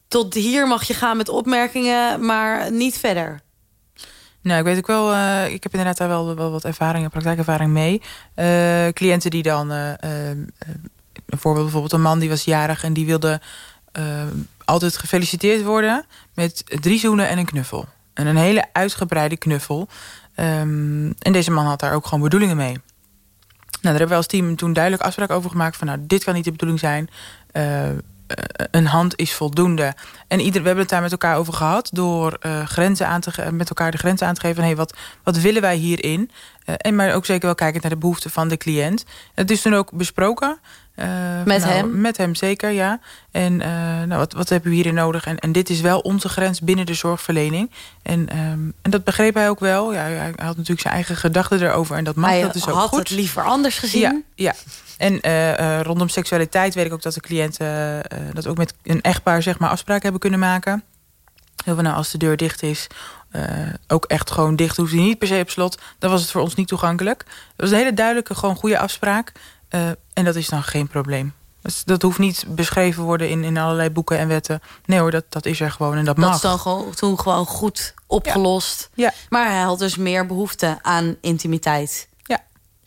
tot hier mag je gaan met opmerkingen, maar niet verder. Nou, ik weet ook wel, uh, ik heb inderdaad daar wel, wel wat ervaring, praktijkervaring mee. Uh, cliënten die dan, uh, voorbeeld bijvoorbeeld een man die was jarig en die wilde altijd gefeliciteerd worden met drie zoenen en een knuffel. En een hele uitgebreide knuffel. Um, en deze man had daar ook gewoon bedoelingen mee. Nou, daar hebben we als team toen duidelijk afspraak over gemaakt van nou, dit kan niet de bedoeling zijn. Eh, een hand is voldoende. En ieder, we hebben het daar met elkaar over gehad... door uh, grenzen aan te, met elkaar de grenzen aan te geven... van hey, wat, wat willen wij hierin? Uh, en maar ook zeker wel kijken naar de behoeften van de cliënt. Het is toen ook besproken. met nou, hem? Met hem, zeker, ja. En nou, wat, wat hebben we hierin nodig? En, en dit is wel onze grens binnen de zorgverlening. En, um, en dat begreep hij ook wel. Ja, hij had natuurlijk zijn eigen gedachten erover. En dat mag, hij dat is ook had goed. het liever anders gezien. Ja, ja. En uh, rondom seksualiteit weet ik ook dat de cliënten... Uh, dat ook met een echtpaar zeg maar, afspraken hebben kunnen maken. Heel nou, als de deur dicht is... ook echt gewoon dicht, hoeft hij niet per se op slot. Dan was het voor ons niet toegankelijk. Dat was een hele duidelijke, gewoon goede afspraak. en dat is dan geen probleem. Dus dat hoeft niet beschreven worden in, in allerlei boeken en wetten. Nee hoor, dat, dat is er gewoon en dat, dat mag. Dat is dan gewoon, toen gewoon goed opgelost. Ja. Maar hij had dus meer behoefte aan intimiteit.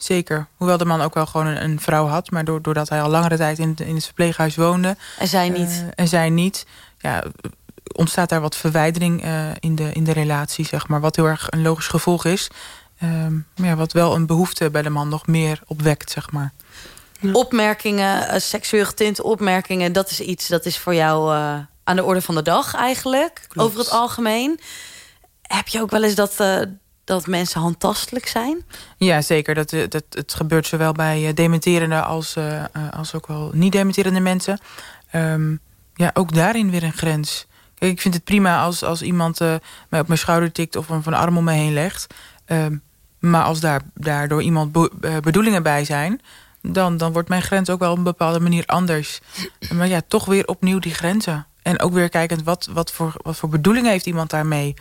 Zeker. Hoewel de man ook wel gewoon een, een vrouw had. Maar doordat hij al langere tijd in, in het verpleeghuis woonde... En zij niet. Uh, en zij niet. Ja, ontstaat daar wat verwijdering uh, in, de, in de relatie, zeg maar. Wat heel erg een logisch gevolg is. Uh, maar ja, wat wel een behoefte bij de man nog meer opwekt, zeg maar. Ja. Opmerkingen, uh, seksueel getinte opmerkingen... dat is iets dat is voor jou aan de orde van de dag eigenlijk. Klopt. Over het algemeen. Heb je ook wel eens dat dat mensen handtastelijk zijn? Ja, zeker. Dat, dat, het gebeurt zowel bij dementerende als, uh, als ook wel niet-dementerende mensen. Um, ja, ook daarin weer een grens. Kijk, ik vind het prima als, als iemand mij op mijn schouder tikt... of een van arm om me heen legt. Um, maar als daar, daardoor iemand be bedoelingen bij zijn... Dan, dan wordt mijn grens ook wel op een bepaalde manier anders. Maar ja, toch weer opnieuw die grenzen. En ook weer kijkend, wat, wat, voor, wat voor bedoelingen heeft iemand daarmee...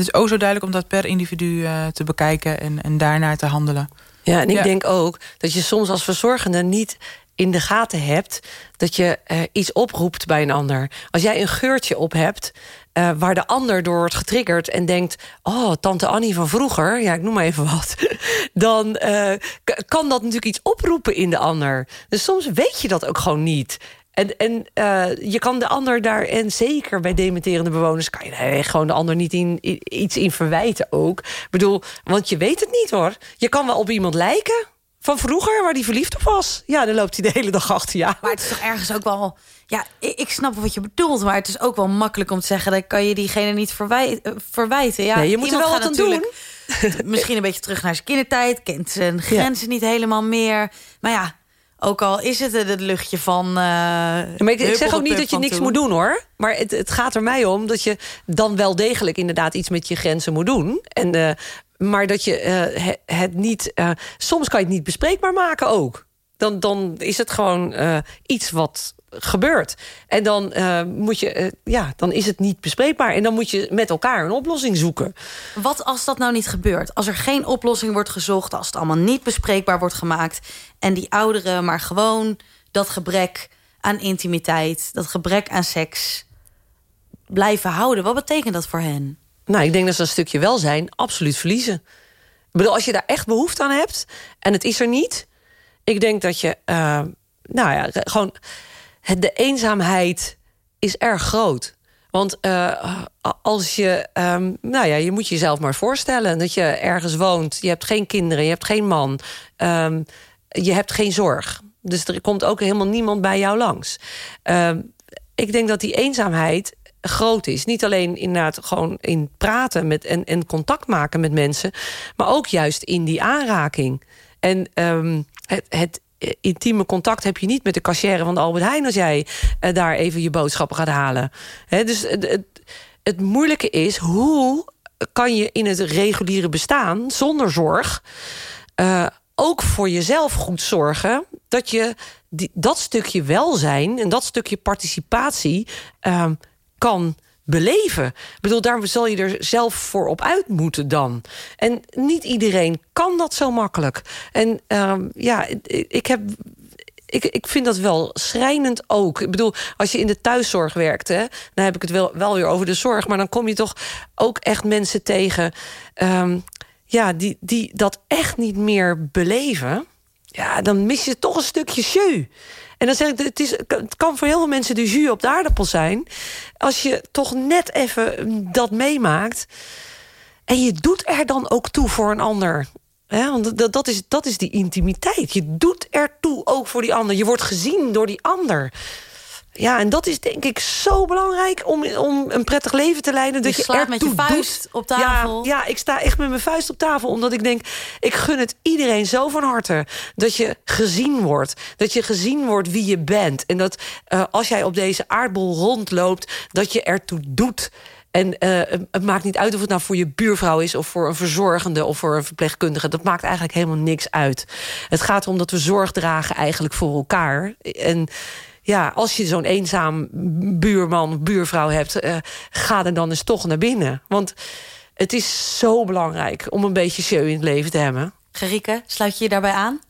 Het is ook zo duidelijk om dat per individu uh, te bekijken en, en daarnaar te handelen. Ja, en ik ja. denk ook dat je soms als verzorgende niet in de gaten hebt... dat je uh, iets oproept bij een ander. Als jij een geurtje op hebt... Uh, waar de ander door wordt getriggerd en denkt... oh, tante Annie van vroeger, ja, ik noem maar even wat... dan uh, kan dat natuurlijk iets oproepen in de ander. Dus soms weet je dat ook gewoon niet. En, en uh, je kan de ander daar, en zeker bij dementerende bewoners... kan je daar gewoon de ander niet in, iets in verwijten ook. Ik bedoel, want je weet het niet hoor. Je kan wel op iemand lijken van vroeger, waar die verliefd op was. Ja, dan loopt hij de hele dag achter je Maar het is toch ergens ook wel... Ja, ik, ik snap wat je bedoelt, maar het is ook wel makkelijk om te zeggen... dan kan je diegene niet verwij verwijten. Ja, nee, je moet er wel wat aan doen. Misschien een beetje terug naar zijn kindertijd. Kent zijn grenzen ja. niet helemaal meer. Maar ja, ook al is het het luchtje van. Uh, maar ik, ik zeg ook niet dat je niks moet doen hoor. Maar het, het, gaat er mij om dat je dan wel degelijk inderdaad iets met je grenzen moet doen. En, uh, maar dat je uh, het, het niet. soms kan je het niet bespreekbaar maken ook. Dan, dan is het gewoon iets wat gebeurt. En dan, uh, moet je, uh, ja, dan is het niet bespreekbaar. En dan moet je met elkaar een oplossing zoeken. Wat als dat nou niet gebeurt? Als er geen oplossing wordt gezocht... als het allemaal niet bespreekbaar wordt gemaakt... en die ouderen maar gewoon dat gebrek aan intimiteit... dat gebrek aan seks blijven houden. Wat betekent dat voor hen? Nou, ik denk dat ze een stukje welzijn absoluut verliezen. Ik bedoel, als je daar echt behoefte aan hebt en het is er niet, ik denk dat je, uh, nou ja, gewoon de eenzaamheid is erg groot. Want uh, als je, um, nou ja, je moet jezelf maar voorstellen dat je ergens woont, je hebt geen kinderen, je hebt geen man, um, je hebt geen zorg. Dus er komt ook helemaal niemand bij jou langs. Uh, ik denk dat die eenzaamheid groot is. Niet alleen inderdaad gewoon in praten met, en, en contact maken met mensen... maar ook juist in die aanraking. En het, het intieme contact heb je niet met de cashier van de Albert Heijn... als jij uh, daar even je boodschappen gaat halen. Dus het, het, moeilijke is, hoe kan je in het reguliere bestaan... zonder zorg uh, ook voor jezelf goed zorgen... dat je die, dat stukje welzijn en dat stukje participatie uh, kan beleven. Ik bedoel, daar zal je er zelf voor op uit moeten dan. En niet iedereen kan dat zo makkelijk. En uh, ja, ik heb ik, ik vind dat wel schrijnend ook. Ik bedoel, als je in de thuiszorg werkt... Dan heb ik het wel, wel weer over de zorg... maar dan kom je toch ook echt mensen tegen... Um, ja, die, die dat echt niet meer beleven... ja, dan mis je toch een stukje jeu. En dan zeg ik, het, is, het kan voor heel veel mensen de jus op de aardappel zijn... als je toch net even dat meemaakt... en je doet er dan ook toe voor een ander... Ja, want dat, dat, is, dat is die intimiteit. Je doet er toe ook voor die ander. Je wordt gezien door die ander. Ja, en dat is denk ik zo belangrijk om, om een prettig leven te leiden. Dat je, je met je vuist doet. op tafel. Ja, ja, ik sta echt met mijn vuist op tafel. Omdat ik denk, ik gun het iedereen zo van harte. Dat je gezien wordt. Dat je gezien wordt wie je bent. En dat uh, als jij op deze aardbol rondloopt, dat je ertoe doet. En uh, het maakt niet uit of het nou voor je buurvrouw is... of voor een verzorgende of voor een verpleegkundige. Dat maakt eigenlijk helemaal niks uit. Het gaat erom dat we zorg dragen eigenlijk voor elkaar. En ja, als je zo'n eenzaam buurman, buurvrouw hebt... Uh, ga er dan eens toch naar binnen. Want het is zo belangrijk om een beetje show in het leven te hebben. Gerike, sluit je je daarbij aan?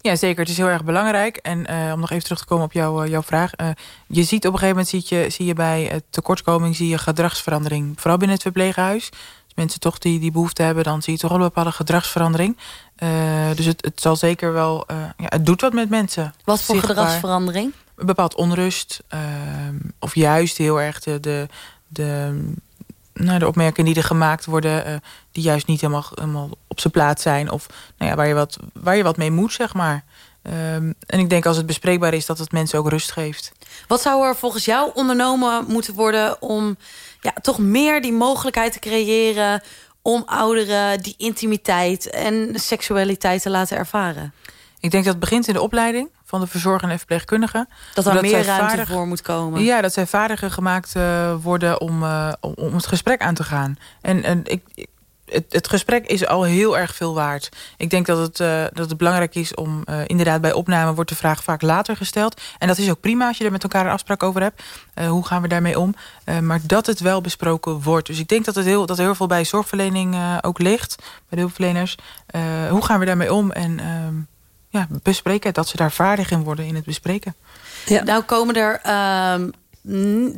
Ja, zeker. Het is heel erg belangrijk. En uh, om nog even terug te komen op jou, uh, jouw vraag. Uh, je ziet op een gegeven moment zie je, zie je bij tekortkoming zie je gedragsverandering. Vooral binnen het verpleeghuis. Als mensen toch die, die behoefte hebben, dan zie je toch wel een bepaalde gedragsverandering. dus het, het zal zeker wel. ja, het doet wat met mensen. Wat voor Zichtbaar. gedragsverandering? Een bepaald onrust. ehm, of juist heel erg de, de, de nou, de opmerkingen die er gemaakt worden... Uh, die juist niet helemaal, helemaal op zijn plaats zijn. Of nou ja, waar, je wat, waar je wat mee moet, zeg maar. Um, en ik denk als het bespreekbaar is, dat het mensen ook rust geeft. Wat zou er volgens jou ondernomen moeten worden... om ja, toch meer die mogelijkheid te creëren... om ouderen die intimiteit en seksualiteit te laten ervaren? Ik denk dat het begint in de opleiding van de verzorgende en verpleegkundigen. Dat er meer ruimte vaardig, voor moet komen. Ja, dat zij vaardiger gemaakt uh, worden om, uh, om, om het gesprek aan te gaan. En, en ik, het, het, gesprek is al heel erg veel waard. Ik denk dat het, uh, dat het belangrijk is om... Inderdaad, bij opname wordt de vraag vaak later gesteld. En dat is ook prima als je er met elkaar een afspraak over hebt. Hoe gaan we daarmee om? maar dat het wel besproken wordt. Dus ik denk dat, het heel, dat er heel veel bij zorgverlening ook ligt. Bij de hulpverleners. hoe gaan we daarmee om? En ehm, ja, bespreken. Dat ze daar vaardig in worden in het bespreken. Ja. Nou komen er... Uh,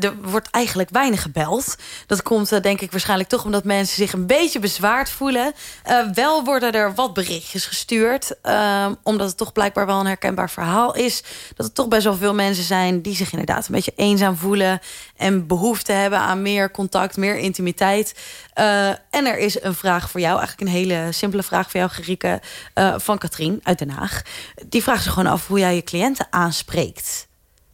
er wordt eigenlijk weinig gebeld. Dat komt uh, denk ik waarschijnlijk toch omdat mensen zich een beetje bezwaard voelen. Uh, wel worden er wat berichtjes gestuurd. Uh, omdat het toch blijkbaar wel een herkenbaar verhaal is. Dat er toch best wel veel mensen zijn die zich inderdaad een beetje eenzaam voelen. En behoefte hebben aan meer contact, meer intimiteit. En er is een vraag voor jou, eigenlijk een hele simpele vraag voor jou, Gerike, van Katrien uit Den Haag. Die vraagt zich gewoon af hoe jij je cliënten aanspreekt.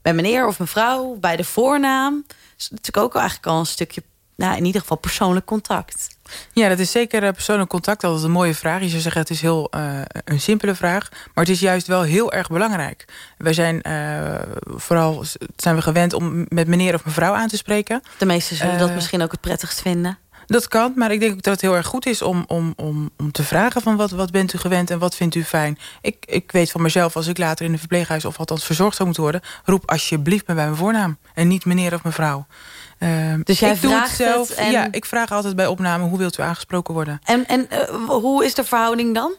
Bij meneer of mevrouw, bij de voornaam. Dat is natuurlijk ook eigenlijk al een stukje, nou in ieder geval persoonlijk contact. Ja, dat is zeker persoonlijk contact. Dat is een mooie vraag. Je zou zeggen, het is heel uh, een simpele vraag. Maar het is juist wel heel erg belangrijk. Wij zijn uh, vooral zijn we gewend om met meneer of mevrouw aan te spreken. De meesten zullen uh, dat misschien ook het prettigst vinden. Dat kan, maar ik denk ook dat het heel erg goed is om, om, om, om te vragen van wat, wat bent u gewend en wat vindt u fijn. Ik, ik weet van mezelf, als ik later in een verpleeghuis of althans verzorgd zou moeten worden, roep alsjeblieft me bij mijn voornaam en niet meneer of mevrouw. Uh, dus jij ik vraagt doe het zelf. Het en... Ja, ik vraag altijd bij opname hoe wilt u aangesproken worden. En, en uh, hoe is de verhouding dan?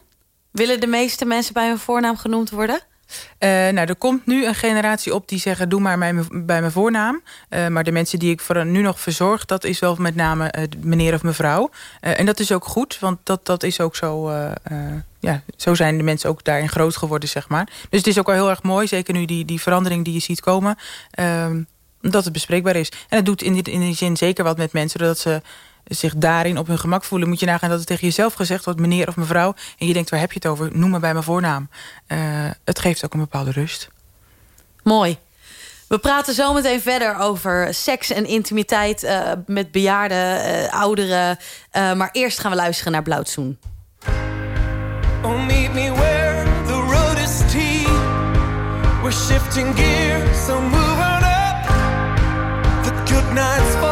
Willen de meeste mensen bij hun voornaam genoemd worden? Uh, nou, er komt nu een generatie op die zeggen... doe maar bij bij mijn voornaam. Uh, maar de mensen die ik voor nu nog verzorg... dat is wel met name uh, meneer of mevrouw. en dat is ook goed, want dat, dat is ook zo... ja, zo zijn de mensen ook daarin groot geworden, zeg maar. Dus het is ook wel heel erg mooi, zeker nu die, die verandering die je ziet komen... Ehm, dat het bespreekbaar is. En het doet in die, in die zin zeker wat met mensen... dat ze zich daarin op hun gemak voelen... moet je nagaan dat het tegen jezelf gezegd wordt... meneer of mevrouw, en je denkt, waar heb je het over? Noem me bij mijn voornaam. Uh, het geeft ook een bepaalde rust. Mooi. We praten zo meteen verder over seks en intimiteit... Uh, met bejaarden, uh, ouderen. maar eerst gaan we luisteren naar Blauwtsoen. Oh, meet me where the road is tea. We're shifting gears, so move on up. The good nights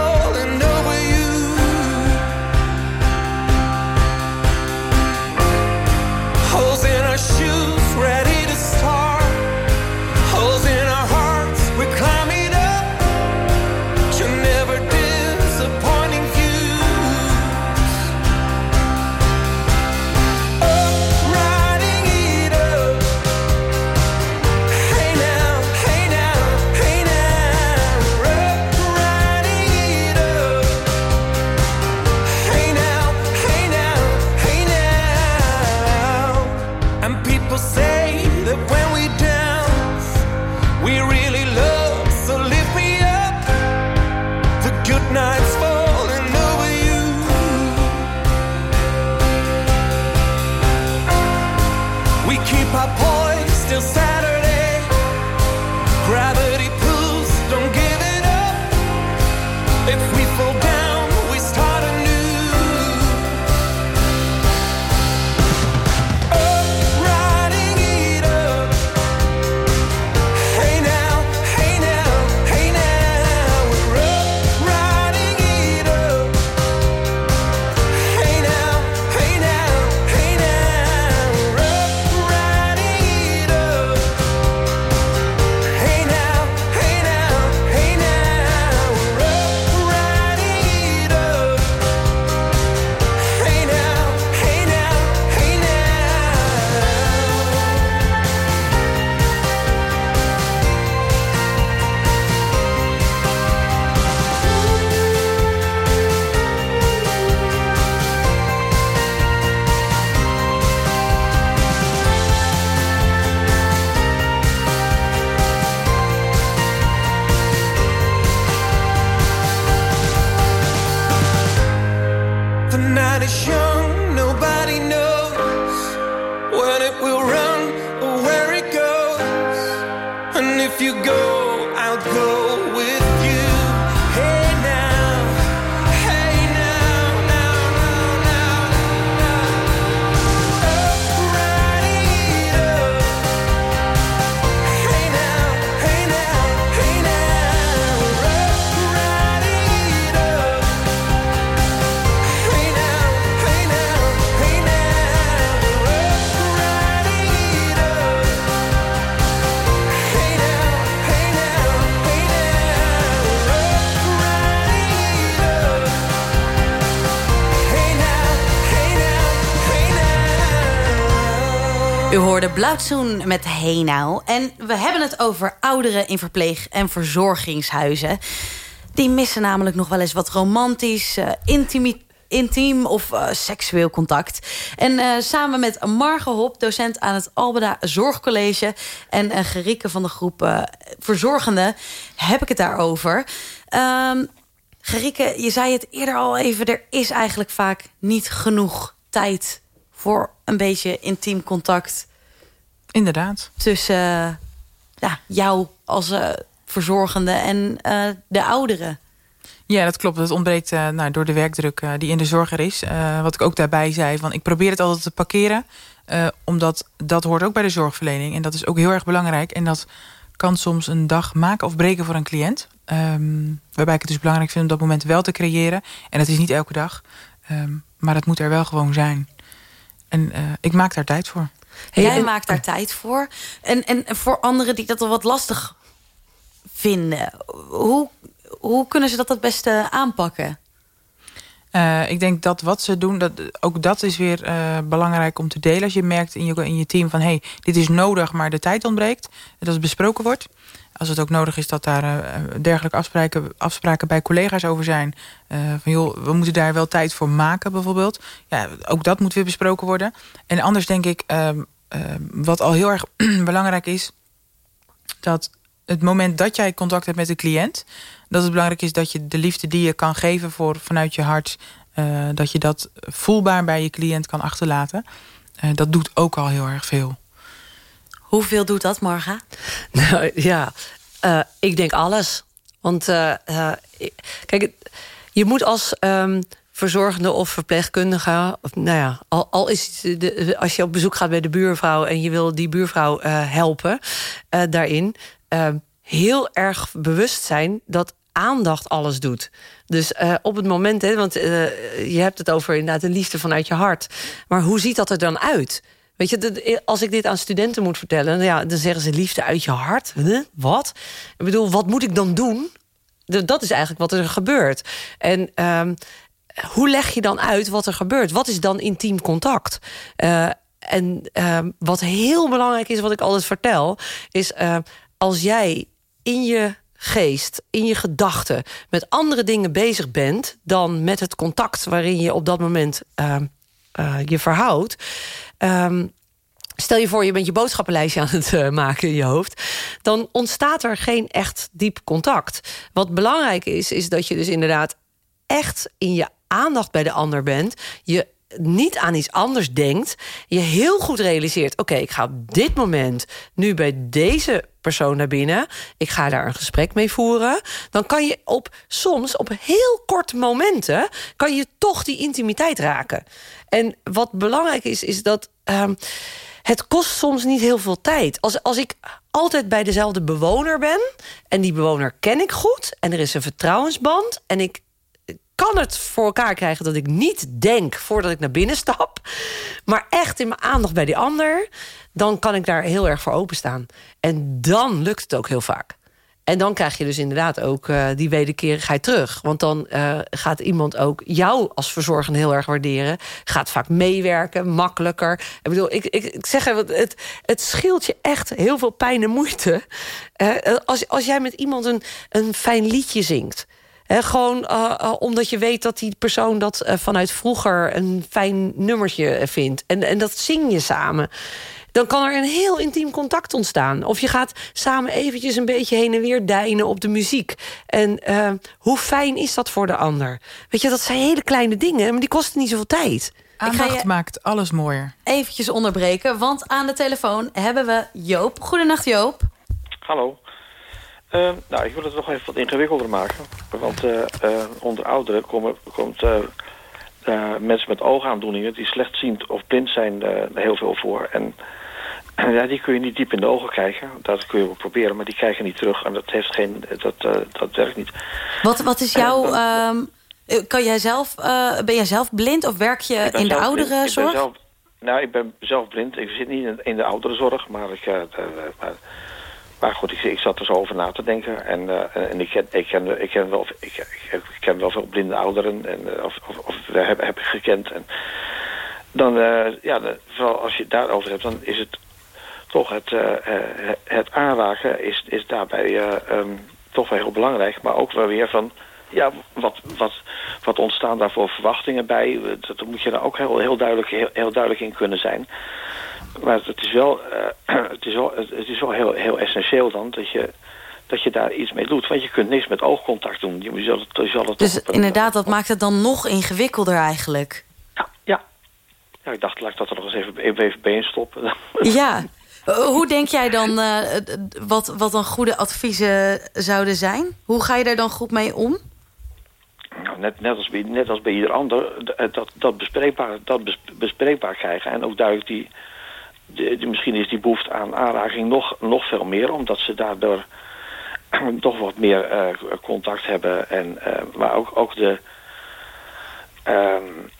hoorde Blauwtsoen met Hey. En we hebben het over ouderen in verpleeg- en verzorgingshuizen. Die missen namelijk nog wel eens wat romantisch, uh, intiem of uh, seksueel contact. En uh, samen met Marge Hop, docent aan het Albeda Zorgcollege... en uh, Gerike van de groep Verzorgende, heb ik het daarover. Um, Gerike, je zei het eerder al even... er is eigenlijk vaak niet genoeg tijd voor een beetje intiem contact Inderdaad. Tussen uh, ja, jou als uh, verzorgende en uh, de ouderen. Ja, dat klopt. Het ontbreekt nou, door de werkdruk die in de zorg er is. wat ik ook daarbij zei, van ik probeer het altijd te parkeren. omdat dat hoort ook bij de zorgverlening. En dat is ook heel erg belangrijk. En dat kan soms een dag maken of breken voor een cliënt. Um, waarbij ik het dus belangrijk vind om dat moment wel te creëren. En dat is niet elke dag. Um, maar het moet er wel gewoon zijn. En ik maak daar tijd voor. Jij maakt daar tijd voor. En, en voor anderen die dat al wat lastig vinden. Hoe, hoe kunnen ze dat het beste aanpakken? Uh, ik denk dat wat ze doen, dat, ook dat is weer uh, belangrijk om te delen. Als je merkt in je, in je team van... hé, hey, dit is nodig, maar de tijd ontbreekt. Dat het besproken wordt. Als het ook nodig is dat daar uh, dergelijke afspraken, afspraken bij collega's over zijn. van joh, we moeten daar wel tijd voor maken bijvoorbeeld. Ja, ook dat moet weer besproken worden. En anders denk ik, ehm, ehm, wat al heel erg belangrijk is... dat het moment dat jij contact hebt met de cliënt dat het belangrijk is dat je de liefde die je kan geven voor, vanuit je hart... Uh, dat je dat voelbaar bij je cliënt kan achterlaten. Uh, dat doet ook al heel erg veel. Hoeveel doet dat, Marga? Nou ja, uh, ik denk alles. Want kijk, je moet als um, verzorgende of verpleegkundige... Of, nou ja, al, al is het de, als je op bezoek gaat bij de buurvrouw... en je wil die buurvrouw helpen daarin ehm, heel erg bewust zijn dat aandacht alles doet. Dus uh, op het moment, hè, want uh, je hebt het over inderdaad de liefde vanuit je hart. Maar hoe ziet dat er dan uit? Weet je, als ik dit aan studenten moet vertellen, ja, dan zeggen ze liefde uit je hart. Huh? Wat? Ik bedoel, wat moet ik dan doen? Dat is eigenlijk wat er gebeurt. En um, hoe leg je dan uit wat er gebeurt? Wat is dan intiem contact? Uh, en um, wat heel belangrijk is, wat ik altijd vertel, is als jij in je geest, in je gedachten... met andere dingen bezig bent... dan met het contact waarin je op dat moment uh, uh, je verhoudt... Um, Stel je voor, je bent je boodschappenlijstje aan het uh, maken in je hoofd... dan ontstaat er geen echt diep contact. Wat belangrijk is, is dat je dus inderdaad echt in je aandacht bij de ander bent... je niet aan iets anders denkt... je heel goed realiseert... oké, ik ga op dit moment nu bij deze persoon naar binnen... ik ga daar een gesprek mee voeren... dan kan je op soms op heel korte momenten... kan je toch die intimiteit raken. En wat belangrijk is, is dat... Um, het kost soms niet heel veel tijd. Als, als ik altijd bij dezelfde bewoner ben... en die bewoner ken ik goed... en er is een vertrouwensband... en ik kan het voor elkaar krijgen dat ik niet denk voordat ik naar binnen stap. Maar echt in mijn aandacht bij die ander. Dan kan ik daar heel erg voor openstaan. En dan lukt het ook heel vaak. En dan krijg je dus inderdaad ook uh, die wederkerigheid terug. Want dan uh, gaat iemand ook jou als verzorgende heel erg waarderen. Gaat vaak meewerken, makkelijker. Ik bedoel, ik, ik, zeg even, het, het scheelt je echt heel veel pijn en moeite. Uh, als, als jij met iemand een, een fijn liedje zingt gewoon uh, uh, omdat je weet dat die persoon dat uh, vanuit vroeger een fijn nummertje vindt. En, en dat zing je samen. Dan kan er een heel intiem contact ontstaan. Of je gaat samen eventjes een beetje heen en weer deinen op de muziek. En hoe fijn is dat voor de ander? Weet je, dat zijn hele kleine dingen, maar die kosten niet zoveel tijd. Aandacht maakt alles mooier. Eventjes onderbreken, want aan de telefoon hebben we Joop. Goedenacht Joop. Hallo. Uh, nou, ik wil het nog even wat ingewikkelder maken. Want uh, uh, onder ouderen komen, komt mensen met oogaandoeningen... die slechtziend of blind zijn heel veel voor. En ja, die kun je niet diep in de ogen kijken. Dat kun je wel proberen, maar die krijgen niet terug. En dat, heeft geen, dat, dat werkt niet. Wat, wat is jouw... Um, kan jij zelf, ben jij zelf blind of werk je in de ouderenzorg? Nou, ik ben zelf blind. Ik zit niet in, in de ouderenzorg, maar ik... Maar, maar goed, ik, ik zat er zo over na te denken. En, uh, en ik, ken, ik, ken, ik, ken wel, ik, ken wel veel blinde ouderen. En, uh, of, of, of heb, ik gekend. En dan, uh, ja, vooral als je het daarover hebt, dan is het toch het, het aanraken is, is daarbij um, toch wel heel belangrijk. Maar ook wel weer van, ja, wat, wat, wat ontstaan daar voor verwachtingen bij? Dat, moet je daar ook heel, heel, duidelijk, heel, heel duidelijk in kunnen zijn. Maar het is wel, uh, het is wel, het is wel heel, heel essentieel dan dat je, dat je daar iets mee doet. Want je kunt niks met oogcontact doen. Je, zal het, je zal het dus inderdaad, dat maakt het dan nog ingewikkelder eigenlijk. Ja, ja. ja ik dacht, laat ik dat er nog eens even, even bij stoppen. Ja. Hoe denk jij dan uh, wat, wat dan goede adviezen zouden zijn? Hoe ga je daar dan goed mee om? Nou, net, net, als bij, net als bij ieder ander, dat, dat, bespreekbaar, dat bespreekbaar krijgen. En ook duidelijk die, misschien is die behoefte aan aanraking nog, nog veel meer, omdat ze daardoor toch wat meer uh, contact hebben. En, uh, maar ook, ook de, um,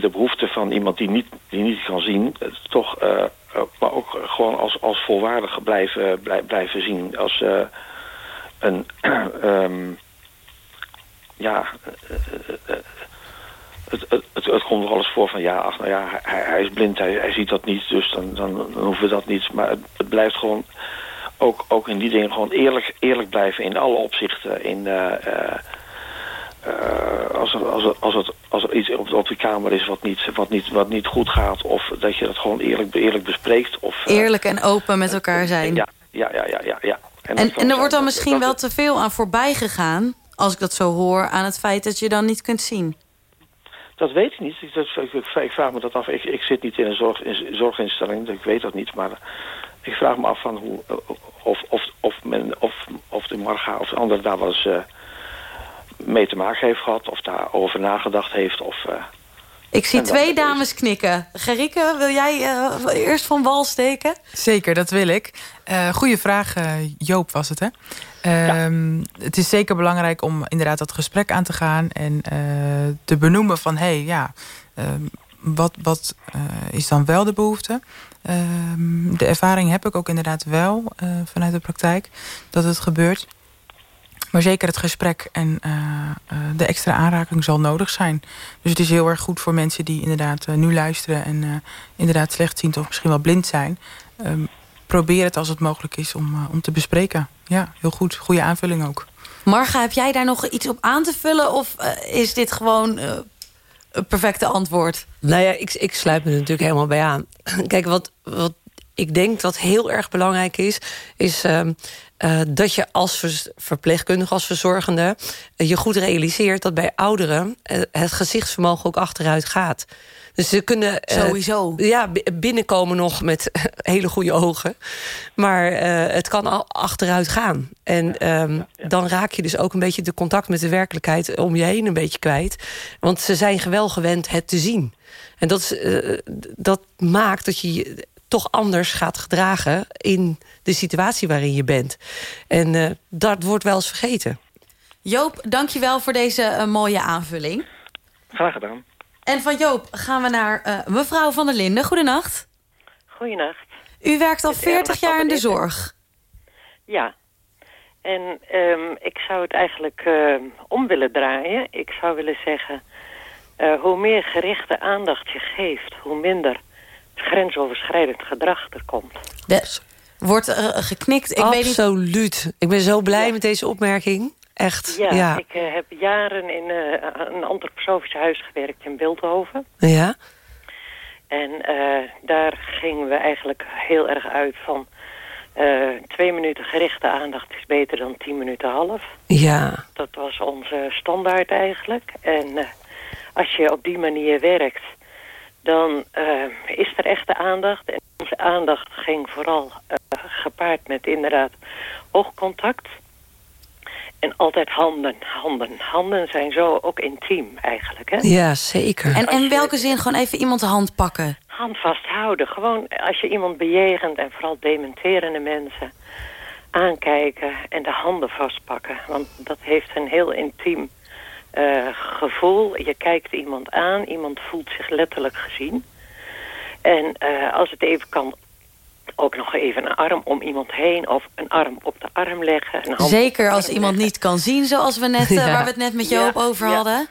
de behoefte van iemand die niet, die niet kan zien, uh, toch, maar ook gewoon als, als volwaardig blijven, blijven zien. Als een, um, ja, het, het, het, het komt wel eens voor van ja, ach, nou ja hij, hij is blind, hij, hij ziet dat niet, dus dan, dan, dan hoeven we dat niet. Maar het, het blijft gewoon ook, ook in die dingen gewoon eerlijk, eerlijk blijven in alle opzichten. In, uh, uh, als, er, als, er, als, het, als er iets op, op de kamer is wat niet, wat, niet, wat niet goed gaat... of dat je dat gewoon eerlijk, eerlijk bespreekt. Of, eerlijk en open met elkaar zijn. Ja, ja, ja, ja. ja, ja. En, en, en er wordt dan misschien wel te veel aan voorbij gegaan... als ik dat zo hoor, aan het feit dat je dan niet kunt zien. Dat weet ik niet. Ik, dat, ik, ik, vraag me dat af. Ik, ik zit niet in een zorg, in, zorginstelling, dus ik weet dat niet. Maar ik vraag me af van hoe, of, of, of, men, of, of de Marga of de andere daar eens uh, mee te maken heeft gehad. Of daarover nagedacht heeft. Of, uh, ik zie twee dames is. knikken. Gerike, wil jij uh, eerst van wal steken? Zeker, dat wil ik. goeie vraag, Joop was het, hè? Ja. Ehm, het is zeker belangrijk om inderdaad dat gesprek aan te gaan... en te benoemen van, hé, hey, ja, ehm, wat, wat is dan wel de behoefte? Ehm, de ervaring heb ik ook inderdaad wel uh, vanuit de praktijk dat het gebeurt. Maar zeker het gesprek en uh, uh, de extra aanraking zal nodig zijn. Dus het is heel erg goed voor mensen die inderdaad nu luisteren... en inderdaad slechtziend of misschien wel blind zijn. Um, probeer het als het mogelijk is om, om te bespreken. Ja, heel goed. Goede aanvulling ook. Marga, heb jij daar nog iets op aan te vullen? Of is dit gewoon een perfecte antwoord? Nou ja, ik, ik sluit me er natuurlijk helemaal bij aan. Kijk, wat, wat ik denk dat heel erg belangrijk is... is uh, uh, dat je als verpleegkundige, als verzorgende... Uh, je goed realiseert dat bij ouderen... Uh, het gezichtsvermogen ook achteruit gaat. Dus ze kunnen Sowieso. ja, binnenkomen nog met hele goede ogen. Maar het kan al achteruit gaan. En um, dan raak je dus ook een beetje de contact met de werkelijkheid... om je heen een beetje kwijt. Want ze zijn wel gewend het te zien. En dat, is, dat maakt dat je toch anders gaat gedragen in de situatie waarin je bent. En uh, dat wordt wel eens vergeten. Joop, dankjewel voor deze uh, mooie aanvulling. Graag gedaan. En van Joop gaan we naar uh, mevrouw van der Linden. Goedenacht. Goedenacht. U werkt al 40 jaar in de zorg. Ja. En um, ik zou het eigenlijk om willen draaien. Ik zou willen zeggen... hoe meer gerichte aandacht je geeft, hoe minder grensoverschrijdend gedrag er komt. De, wordt uh, geknikt. Ik Absoluut. Weet niet... Ik ben zo blij ja. met deze opmerking. Echt. Ja, ja. ik uh, heb jaren in uh, een antroposofisch huis gewerkt in Beeldhoven. Ja. En daar gingen we eigenlijk heel erg uit van... twee minuten gerichte aandacht is beter dan tien minuten half. Ja. Dat was onze standaard eigenlijk. En als je op die manier werkt dan uh, is er echte aandacht. En onze aandacht ging vooral uh, gepaard met inderdaad oogcontact. En altijd handen, handen. Handen zijn zo ook intiem eigenlijk, hè? Ja, zeker. En in welke zin gewoon even iemand de hand pakken? Hand vasthouden. Gewoon als je iemand bejegent en vooral dementerende mensen aankijken en de handen vastpakken. Want dat heeft een heel intiem uh, gevoel. Je kijkt iemand aan, iemand voelt zich letterlijk gezien. En uh, als het even kan, ook nog even een arm om iemand heen... of een arm op de arm leggen. Een hand Zeker als iemand leggen. niet kan zien, zoals we net, ja. uh, waar we het net met Joop ja, over ja. hadden.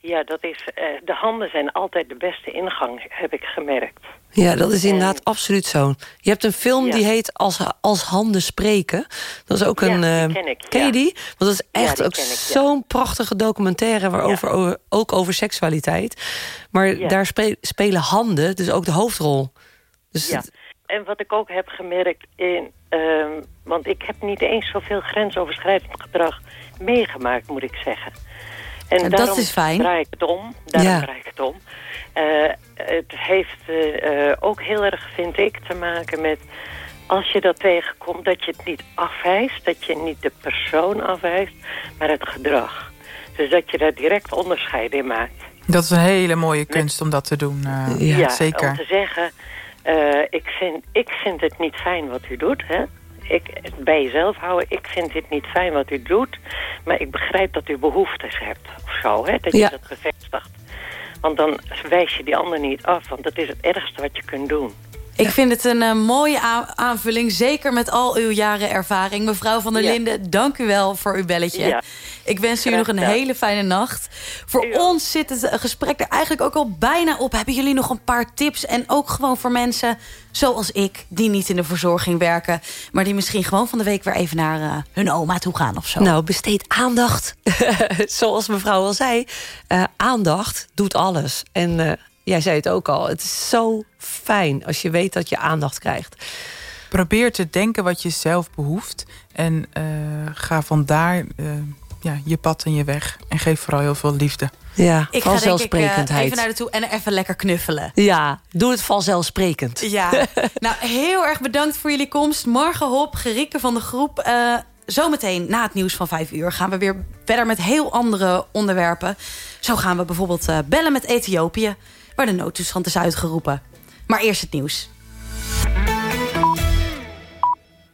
Ja, dat is, uh, de handen zijn altijd de beste ingang, heb ik gemerkt. Ja, dat is inderdaad en... absoluut zo. Je hebt een film ja. die heet Als, Als handen spreken. Dat is ook een... Die ken ik. Ken je die? Want dat is echt ook zo'n prachtige documentaire... waarover over, ook over seksualiteit. Maar daar spe spelen handen, dus ook de hoofdrol. Dus ja. Het... En wat ik ook heb gemerkt in... Um, want ik heb niet eens zoveel grensoverschrijdend gedrag meegemaakt, moet ik zeggen. En, dat is fijn. draai ik het om. Daarom Ja. draai ik het om. Uh, het heeft uh, ook heel erg, vind ik, te maken met... als je dat tegenkomt, dat je het niet afwijst. Dat je niet de persoon afwijst, maar het gedrag. Dus dat je daar direct onderscheid in maakt. Dat is een hele mooie kunst om dat te doen. Uh, ja, ja, zeker. om te zeggen... Uh, ik, vind, ik vind het niet fijn wat u doet, hè? Ik, bij jezelf houden, ik vind dit niet fijn wat u doet... maar ik begrijp dat u behoeftes hebt, of zo, hè? Dat je Ja. dat bevestigt. Want dan wijs je die ander niet af, want dat is het ergste wat je kunt doen. Ik vind het een uh, mooie aanvulling. Zeker met al uw jaren ervaring. Mevrouw van der ja. Linden, dank u wel voor uw belletje. Ja. Ik wens u nog een hele fijne nacht. Voor ons zit het gesprek er eigenlijk ook al bijna op. Hebben jullie nog een paar tips? En ook gewoon voor mensen zoals ik... die niet in de verzorging werken... maar die misschien gewoon van de week weer even naar uh, hun oma toe gaan of zo. Nou, besteed aandacht. zoals mevrouw al zei, uh, aandacht doet alles. En jij zei het ook al, het is zo fijn als je weet dat je aandacht krijgt. Probeer te denken wat je zelf behoeft. En uh, ga vandaar uh, ja, je pad en je weg. En geef vooral heel veel liefde. Ja, ik vanzelfsprekendheid. Ga denk ik, uh, even naar de toe en even lekker knuffelen. Ja, doe het vanzelfsprekend. Ja, nou heel erg bedankt voor jullie komst. Morgen Hop, Gerike van de groep. Uh, zometeen na het nieuws van 5 uur gaan we weer verder met heel andere onderwerpen. Zo gaan we bijvoorbeeld uh, bellen met Ethiopië, waar de noodtoestand is uitgeroepen. Maar eerst het nieuws.